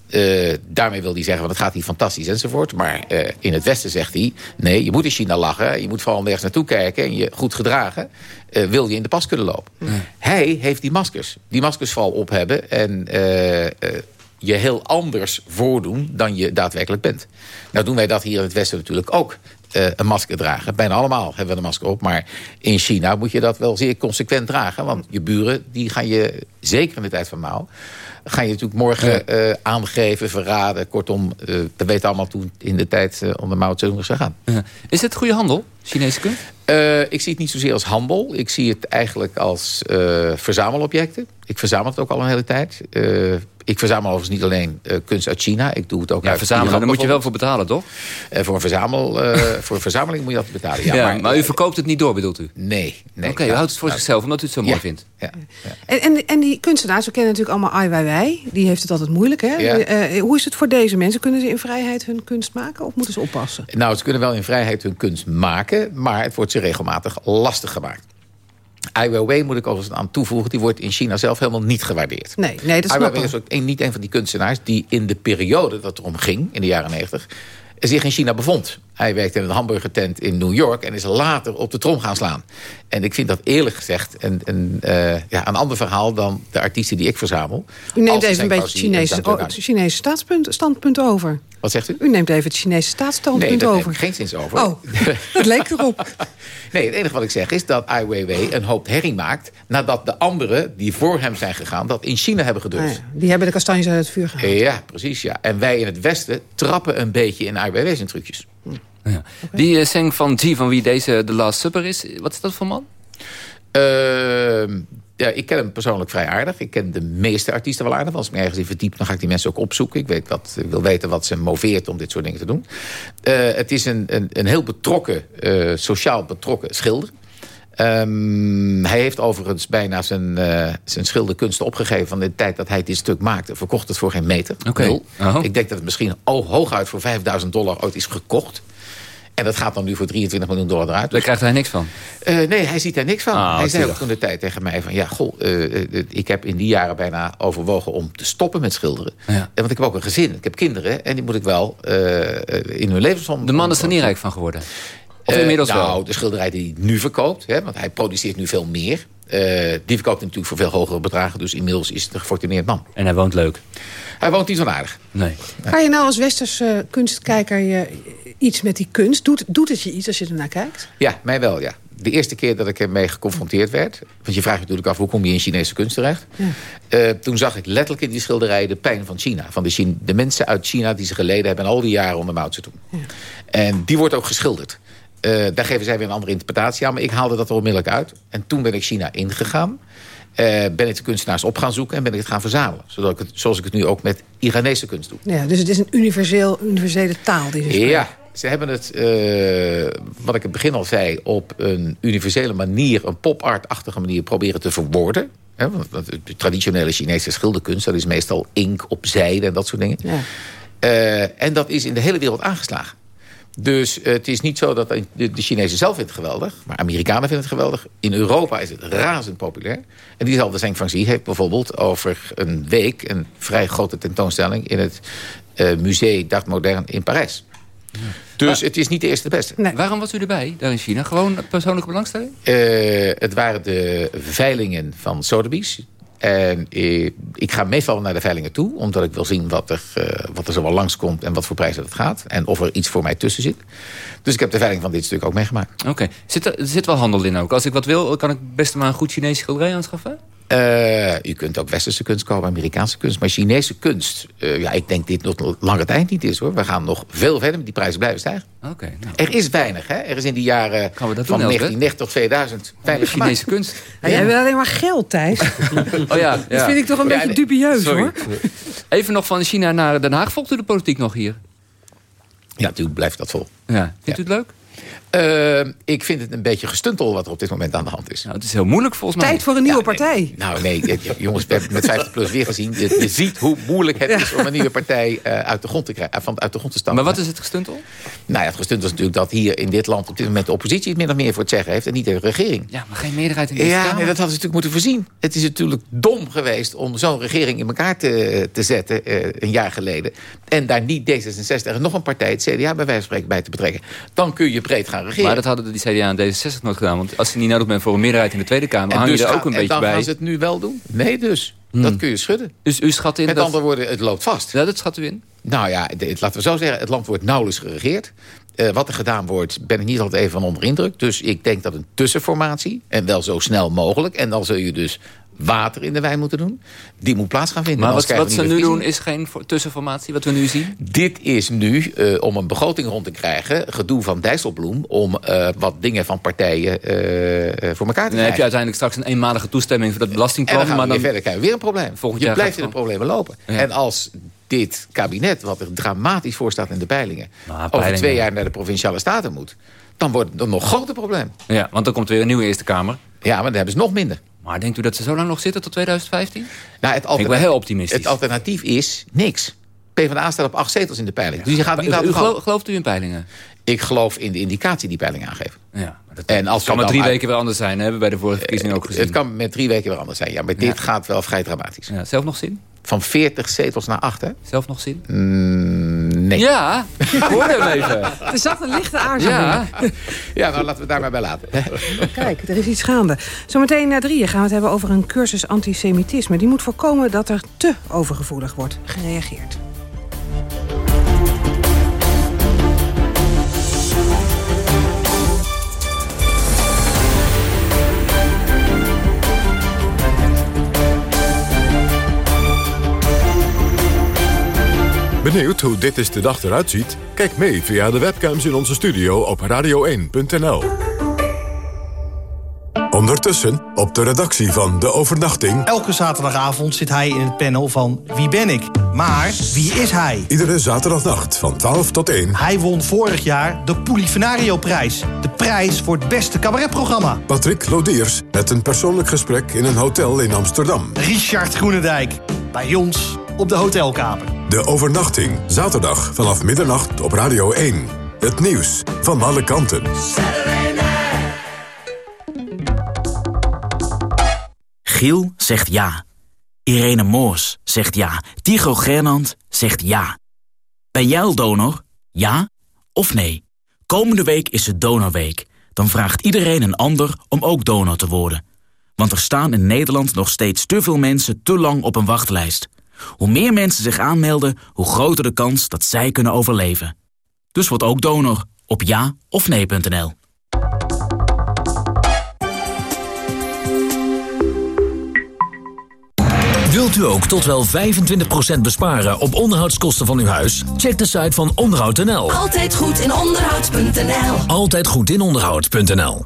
Eh, daarmee wil hij zeggen, want het gaat hier fantastisch enzovoort. Maar in het Westen zegt hij... nee, je moet in China lachen. Je moet vooral nergens naartoe kijken en je goed gedragen. wil je in de pas kunnen lopen. Hij heeft die maskers. Die maskers vooral op hebben. En je heel anders voordoen dan je daadwerkelijk bent. Nou doen wij dat hier in het Westen natuurlijk ook. Eh, een masker dragen. Bijna allemaal hebben we een masker op. Maar in China moet je dat wel zeer consequent dragen. Want je buren, die gaan je, zeker in de tijd van Mao... gaan je natuurlijk morgen eh, aangeven, verraden. Kortom, eh we weten allemaal toen in de tijd eh, onder Mao Zedong is gegaan. Is het goede handel, Chinese kunst? Eh, ik zie het niet zozeer als handel. Ik zie het eigenlijk als eh, verzamelobjecten. Ik verzamel het ook al een hele tijd. Eh, ik verzamel overigens niet alleen eh, kunst uit China. Ik doe het ook Ja, uit verzamelen, daar moet je wel voor betalen, toch? Eh, voor, een verzamel, eh, voor een verzameling moet je dat betalen. Ja, Ja, maar, eh, u verkoopt het niet door, bedoelt u? Nee. nee Oké, u ja, houdt het voor ja. zichzelf, omdat u het zo mooi Ja. vindt. Ja. En, en, en die kunstenaars, we kennen natuurlijk allemaal Ai Weiwei. Die heeft het altijd moeilijk, hè? Ja. Eh, hoe is het voor deze mensen? Kunnen ze in vrijheid hun kunst maken of moeten ze oppassen? Nou, ze kunnen wel in vrijheid hun kunst maken... maar het wordt ze regelmatig lastig gemaakt. Ai Weiwei moet ik overigens aan toevoegen... die wordt in China zelf helemaal niet gewaardeerd. Nee, nee dat Ai Weiwei is ook een, niet een van die kunstenaars... die in de periode dat het erom ging, in de jaren 90 zich in China bevond. Hij werkte in een hamburgertent in New York... en is later op de trom gaan slaan. En ik vind dat eerlijk gezegd een, een, eh, ja, een ander verhaal... dan de artiesten die ik verzamel. U neemt even een beetje het Chinese. Chinese staatspunt, standpunt over. Wat zegt u? U neemt even het Chinese Nee, staatsstandpunt neem over. ik geen zins over. Oh, dat leek erop. Nee, het enige wat ik zeg is dat Ai Weiwei een hoop herrie maakt... nadat de anderen die voor hem zijn gegaan... dat in China hebben Ah, gedurfd. ja. Die hebben de kastanjes uit het vuur gehaald. Ja, precies. Ja. En wij in het Westen trappen een beetje in Ai Weiwei zijn trucjes. Ja. Die uh, Zeng van Ji, van wie deze The Last Supper is, wat is dat voor man? Ehm, ja, ik ken hem persoonlijk vrij aardig. Ik ken de meeste artiesten wel aardig. Als ik me ergens in verdiep, dan ga ik die mensen ook opzoeken. Ik, weet wat, ik wil weten wat ze moveert om dit soort dingen te doen. Eh, het is een, een, een heel betrokken, eh, sociaal betrokken schilder. Ehm, hij heeft overigens bijna zijn, eh, zijn schilderkunsten opgegeven... van de tijd dat hij dit stuk maakte. Verkocht het voor geen meter. Nul. Ik denk dat het misschien hooguit voor 5000 dollar ooit is gekocht. En dat gaat dan nu voor 23 miljoen dollar eruit. Daar krijgt hij niks van. Eh, nee, hij ziet daar niks van. Ah, hij zei ook toen de tijd tegen mij van... ja, goh, eh, eh, ik heb in die jaren bijna overwogen om te stoppen met schilderen. Ja. Want ik heb ook een gezin, ik heb kinderen... en die moet ik wel in hun levensvan... De man is er niet rijk van geworden. Of Eh, inmiddels nou, wel. de schilderij die hij nu verkoopt... Hè, want hij produceert nu veel meer... eh, die verkoopt hij natuurlijk voor veel hogere bedragen. Dus inmiddels is het een gefortuneerd man. En hij woont leuk. Hij woont niet onaardig. Nee. Ga je nou als westerse kunstkijker je iets met die kunst? Doet, doet het je iets als je ernaar kijkt? Ja, mij wel, ja. De eerste keer dat ik ermee geconfronteerd werd... want je vraagt je natuurlijk af, hoe kom je in Chinese kunst terecht? Ja. Eh, toen zag ik letterlijk in die schilderij de pijn van China. Van de, Chine- de mensen uit China die ze geleden hebben... al die jaren onder Mao Zedong. En die wordt ook geschilderd. Eh, daar geven zij weer een andere interpretatie aan. Maar ik haalde dat er onmiddellijk uit. En toen ben ik China ingegaan. Eh, ben ik de kunstenaars op gaan zoeken en ben ik het gaan verzamelen. Zodat ik het, zoals ik het nu ook met Iranese kunst doe. Ja, dus het is een universeel, universele taal die ze spreken. Ja, Ze hebben het, eh, wat ik in het begin al zei... op een universele manier, een pop-art-achtige manier... proberen te verwoorden. Want de traditionele Chinese schilderkunst... dat is meestal inkt op zijde en dat soort dingen. Ja. En dat is in de hele wereld aangeslagen. Dus het is niet zo dat de, Chinezen zelf vinden het geweldig... maar Amerikanen vinden het geweldig. In Europa is het razend populair. En diezelfde Zheng Fangxi heeft bijvoorbeeld over een week... een vrij grote tentoonstelling in het eh Musée d'Art Moderne in Parijs. Dus het is niet de eerste de beste. Waarom was u erbij, daar in China? Gewoon persoonlijke belangstelling? Eh, het waren de veilingen van Sotheby's. En eh, ik ga meestal naar de veilingen toe... omdat ik wil zien wat er, eh, wat er zo wel langskomt... en wat voor prijzen het gaat. En of er iets voor mij tussen zit. Dus ik heb de veiling van dit stuk ook meegemaakt. Oké. Zit er, er zit wel handel in ook. Als ik wat wil, kan ik best maar een goed Chinese schilderij aanschaffen? Eh, u kunt ook westerse kunst kopen, Amerikaanse kunst. Maar Chinese kunst, eh, ja, ik denk dit nog lange tijd niet is hoor. We gaan nog veel verder, die prijzen blijven stijgen. Oké. nou. Er is weinig, hè? Er is in die jaren dat van doen, Elsbeth? 1990 tot 2000 weinig Chinese gemaakt. kunst. Ja, jij wil alleen maar geld, Thijs. Oh ja, Dat vind ik toch een beetje dubieus, Sorry. hoor. Even nog van China naar Den Haag. Volgt u de politiek nog hier? Ja, natuurlijk blijft dat vol. Ja. Vindt u het leuk? Eh, ik vind het een beetje gestuntel wat er op dit moment aan de hand is. Nou, het is heel moeilijk volgens mij. Tijd voor een nieuwe partij. Nou nee, eh, jongens, we hebben het met 50 plus weer gezien. Je, je ziet hoe moeilijk het is om een nieuwe partij eh, uit, de grond te krijgen, van, uit de grond te stampen. Maar wat is het gestuntel? Nou ja, het gestuntel is natuurlijk dat hier in dit land op dit moment de oppositie het min of meer voor het zeggen heeft en niet de regering. Ja, maar geen meerderheid in deze Ja, nee, dat hadden ze natuurlijk moeten voorzien. Het is natuurlijk dom geweest om zo'n regering in elkaar te, te zetten eh, een jaar geleden. En daar niet D66 en nog een partij, het CDA bij wijze van spreken, bij te betrekken. Dan kun je breed gaan regeren. Maar dat hadden die CDA en D66 nooit gedaan. Want als je niet nodig bent voor een meerderheid in de Tweede Kamer... En hang je dus er ook een en beetje dan bij. gaan ze het nu wel doen? Nee dus. Dat kun je schudden. Dus u schat in Met dat... andere woorden, het loopt vast. Ja, dat schat u in? Nou ja, de- het- laten we zo zeggen, het land wordt nauwelijks geregeerd. Eh, wat er gedaan wordt, ben ik niet altijd even van onder indruk. Dus ik denk dat een tussenformatie, en wel zo snel mogelijk... en dan zul je dus water in de wijn moeten doen... die moet plaats gaan vinden. Maar wat, krijgen ze nu doen is geen tussenformatie, wat we nu zien? Dit is nu, eh, om een begroting rond te krijgen... gedoe van Dijsselbloem om eh, wat dingen van partijen eh, voor elkaar te Dan heb je krijgen. uiteindelijk straks een eenmalige toestemming voor dat En belastingplan. dan gaan we maar dan... verder, krijgen we weer een probleem. Volgend je jaar blijft gaat in de problemen lopen. Ja. En als dit kabinet, wat er dramatisch voor staat in de peilingen... over peilingen. twee jaar naar de Provinciale Staten moet... dan wordt het een nog groter probleem. Ja, want dan komt er weer een nieuwe Eerste Kamer. Ja, maar dan hebben ze nog minder. Maar denkt u dat ze zo lang nog zitten tot 2015? Nou, het ik wel heel optimistisch. Het alternatief is niks. PvdA staat op acht zetels in de peiling. Dus je gaat niet u, geloof- gelooft u in peilingen? Ik geloof in de indicatie die peilingen aangeven. Ja, dat en als kan dan drie uit- weken weer anders zijn. Hebben we bij de vorige verkiezingen ook gezien. Het kan met drie weken weer anders zijn. Ja, maar dit gaat wel vrij dramatisch. Ja, zelf nog zin? Van 40 zetels naar 8, hè? Zelf nog zin? Mm, nee. Ja, ik hoorde hem even. Er zat een lichte aarzeling. Ja. Ja, nou laten we het daar maar bij laten. Kijk, er is iets gaande. Zometeen na drieën gaan we het hebben over een cursus antisemitisme. Die moet voorkomen dat er te overgevoelig wordt gereageerd. Benieuwd hoe dit is de dag eruit ziet? Kijk mee via de webcams in onze studio op radio1.nl. Ondertussen op de redactie van De Overnachting... Elke zaterdagavond zit hij in het panel van Wie ben ik? Maar wie is hij? Iedere zaterdagnacht van 12 tot 1... Hij won vorig jaar de Polifenario-prijs. De prijs voor het beste cabaretprogramma. Patrick Lodiers met een persoonlijk gesprek in een hotel in Amsterdam. Richard Groenendijk. Bij ons op de hotelkamer. De Overnachting, zaterdag vanaf middernacht op Radio 1. Het nieuws van alle kanten. Giel zegt ja. Irene Moors zegt ja. Tycho Gernand zegt ja. Ben jij al donor? Ja of nee? Komende week is het Donorweek. Dan vraagt iedereen een ander om ook donor te worden. Want er staan in Nederland nog steeds te veel mensen te lang op een wachtlijst. Hoe meer mensen zich aanmelden, hoe groter de kans dat zij kunnen overleven. Dus word ook donor op ja of nee.nl. Wilt u ook tot wel 25% besparen op onderhoudskosten van uw huis? Check de site van onderhoud.nl. Altijd goed in onderhoud.nl Altijd goed in onderhoud.nl.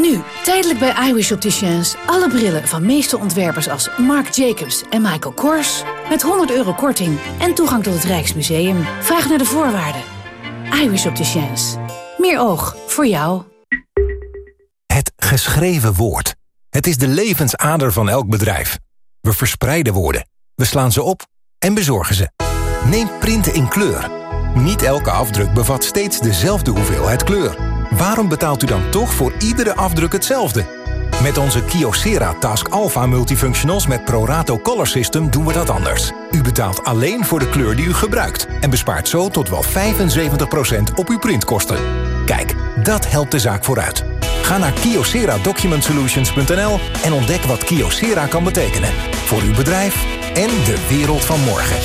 Nu, tijdelijk bij iWish Opticians. Alle brillen van meeste ontwerpers als Marc Jacobs en Michael Kors. Met 100 euro korting en toegang tot het Rijksmuseum. Vraag naar de voorwaarden. iWish Opticians. Meer oog voor jou. Het geschreven woord. Het is de levensader van elk bedrijf. We verspreiden woorden, we slaan ze op en bezorgen ze. Neem printen in kleur. Niet elke afdruk bevat steeds dezelfde hoeveelheid kleur. Waarom betaalt u dan toch voor iedere afdruk hetzelfde? Met onze Kyocera Task Alpha Multifunctionals met Prorato Color System doen we dat anders. U betaalt alleen voor de kleur die u gebruikt en bespaart zo tot wel 75% op uw printkosten. Kijk, dat helpt de zaak vooruit. Ga naar kyocera-document-solutions.nl en ontdek wat Kyocera kan betekenen. Voor uw bedrijf en de wereld van morgen.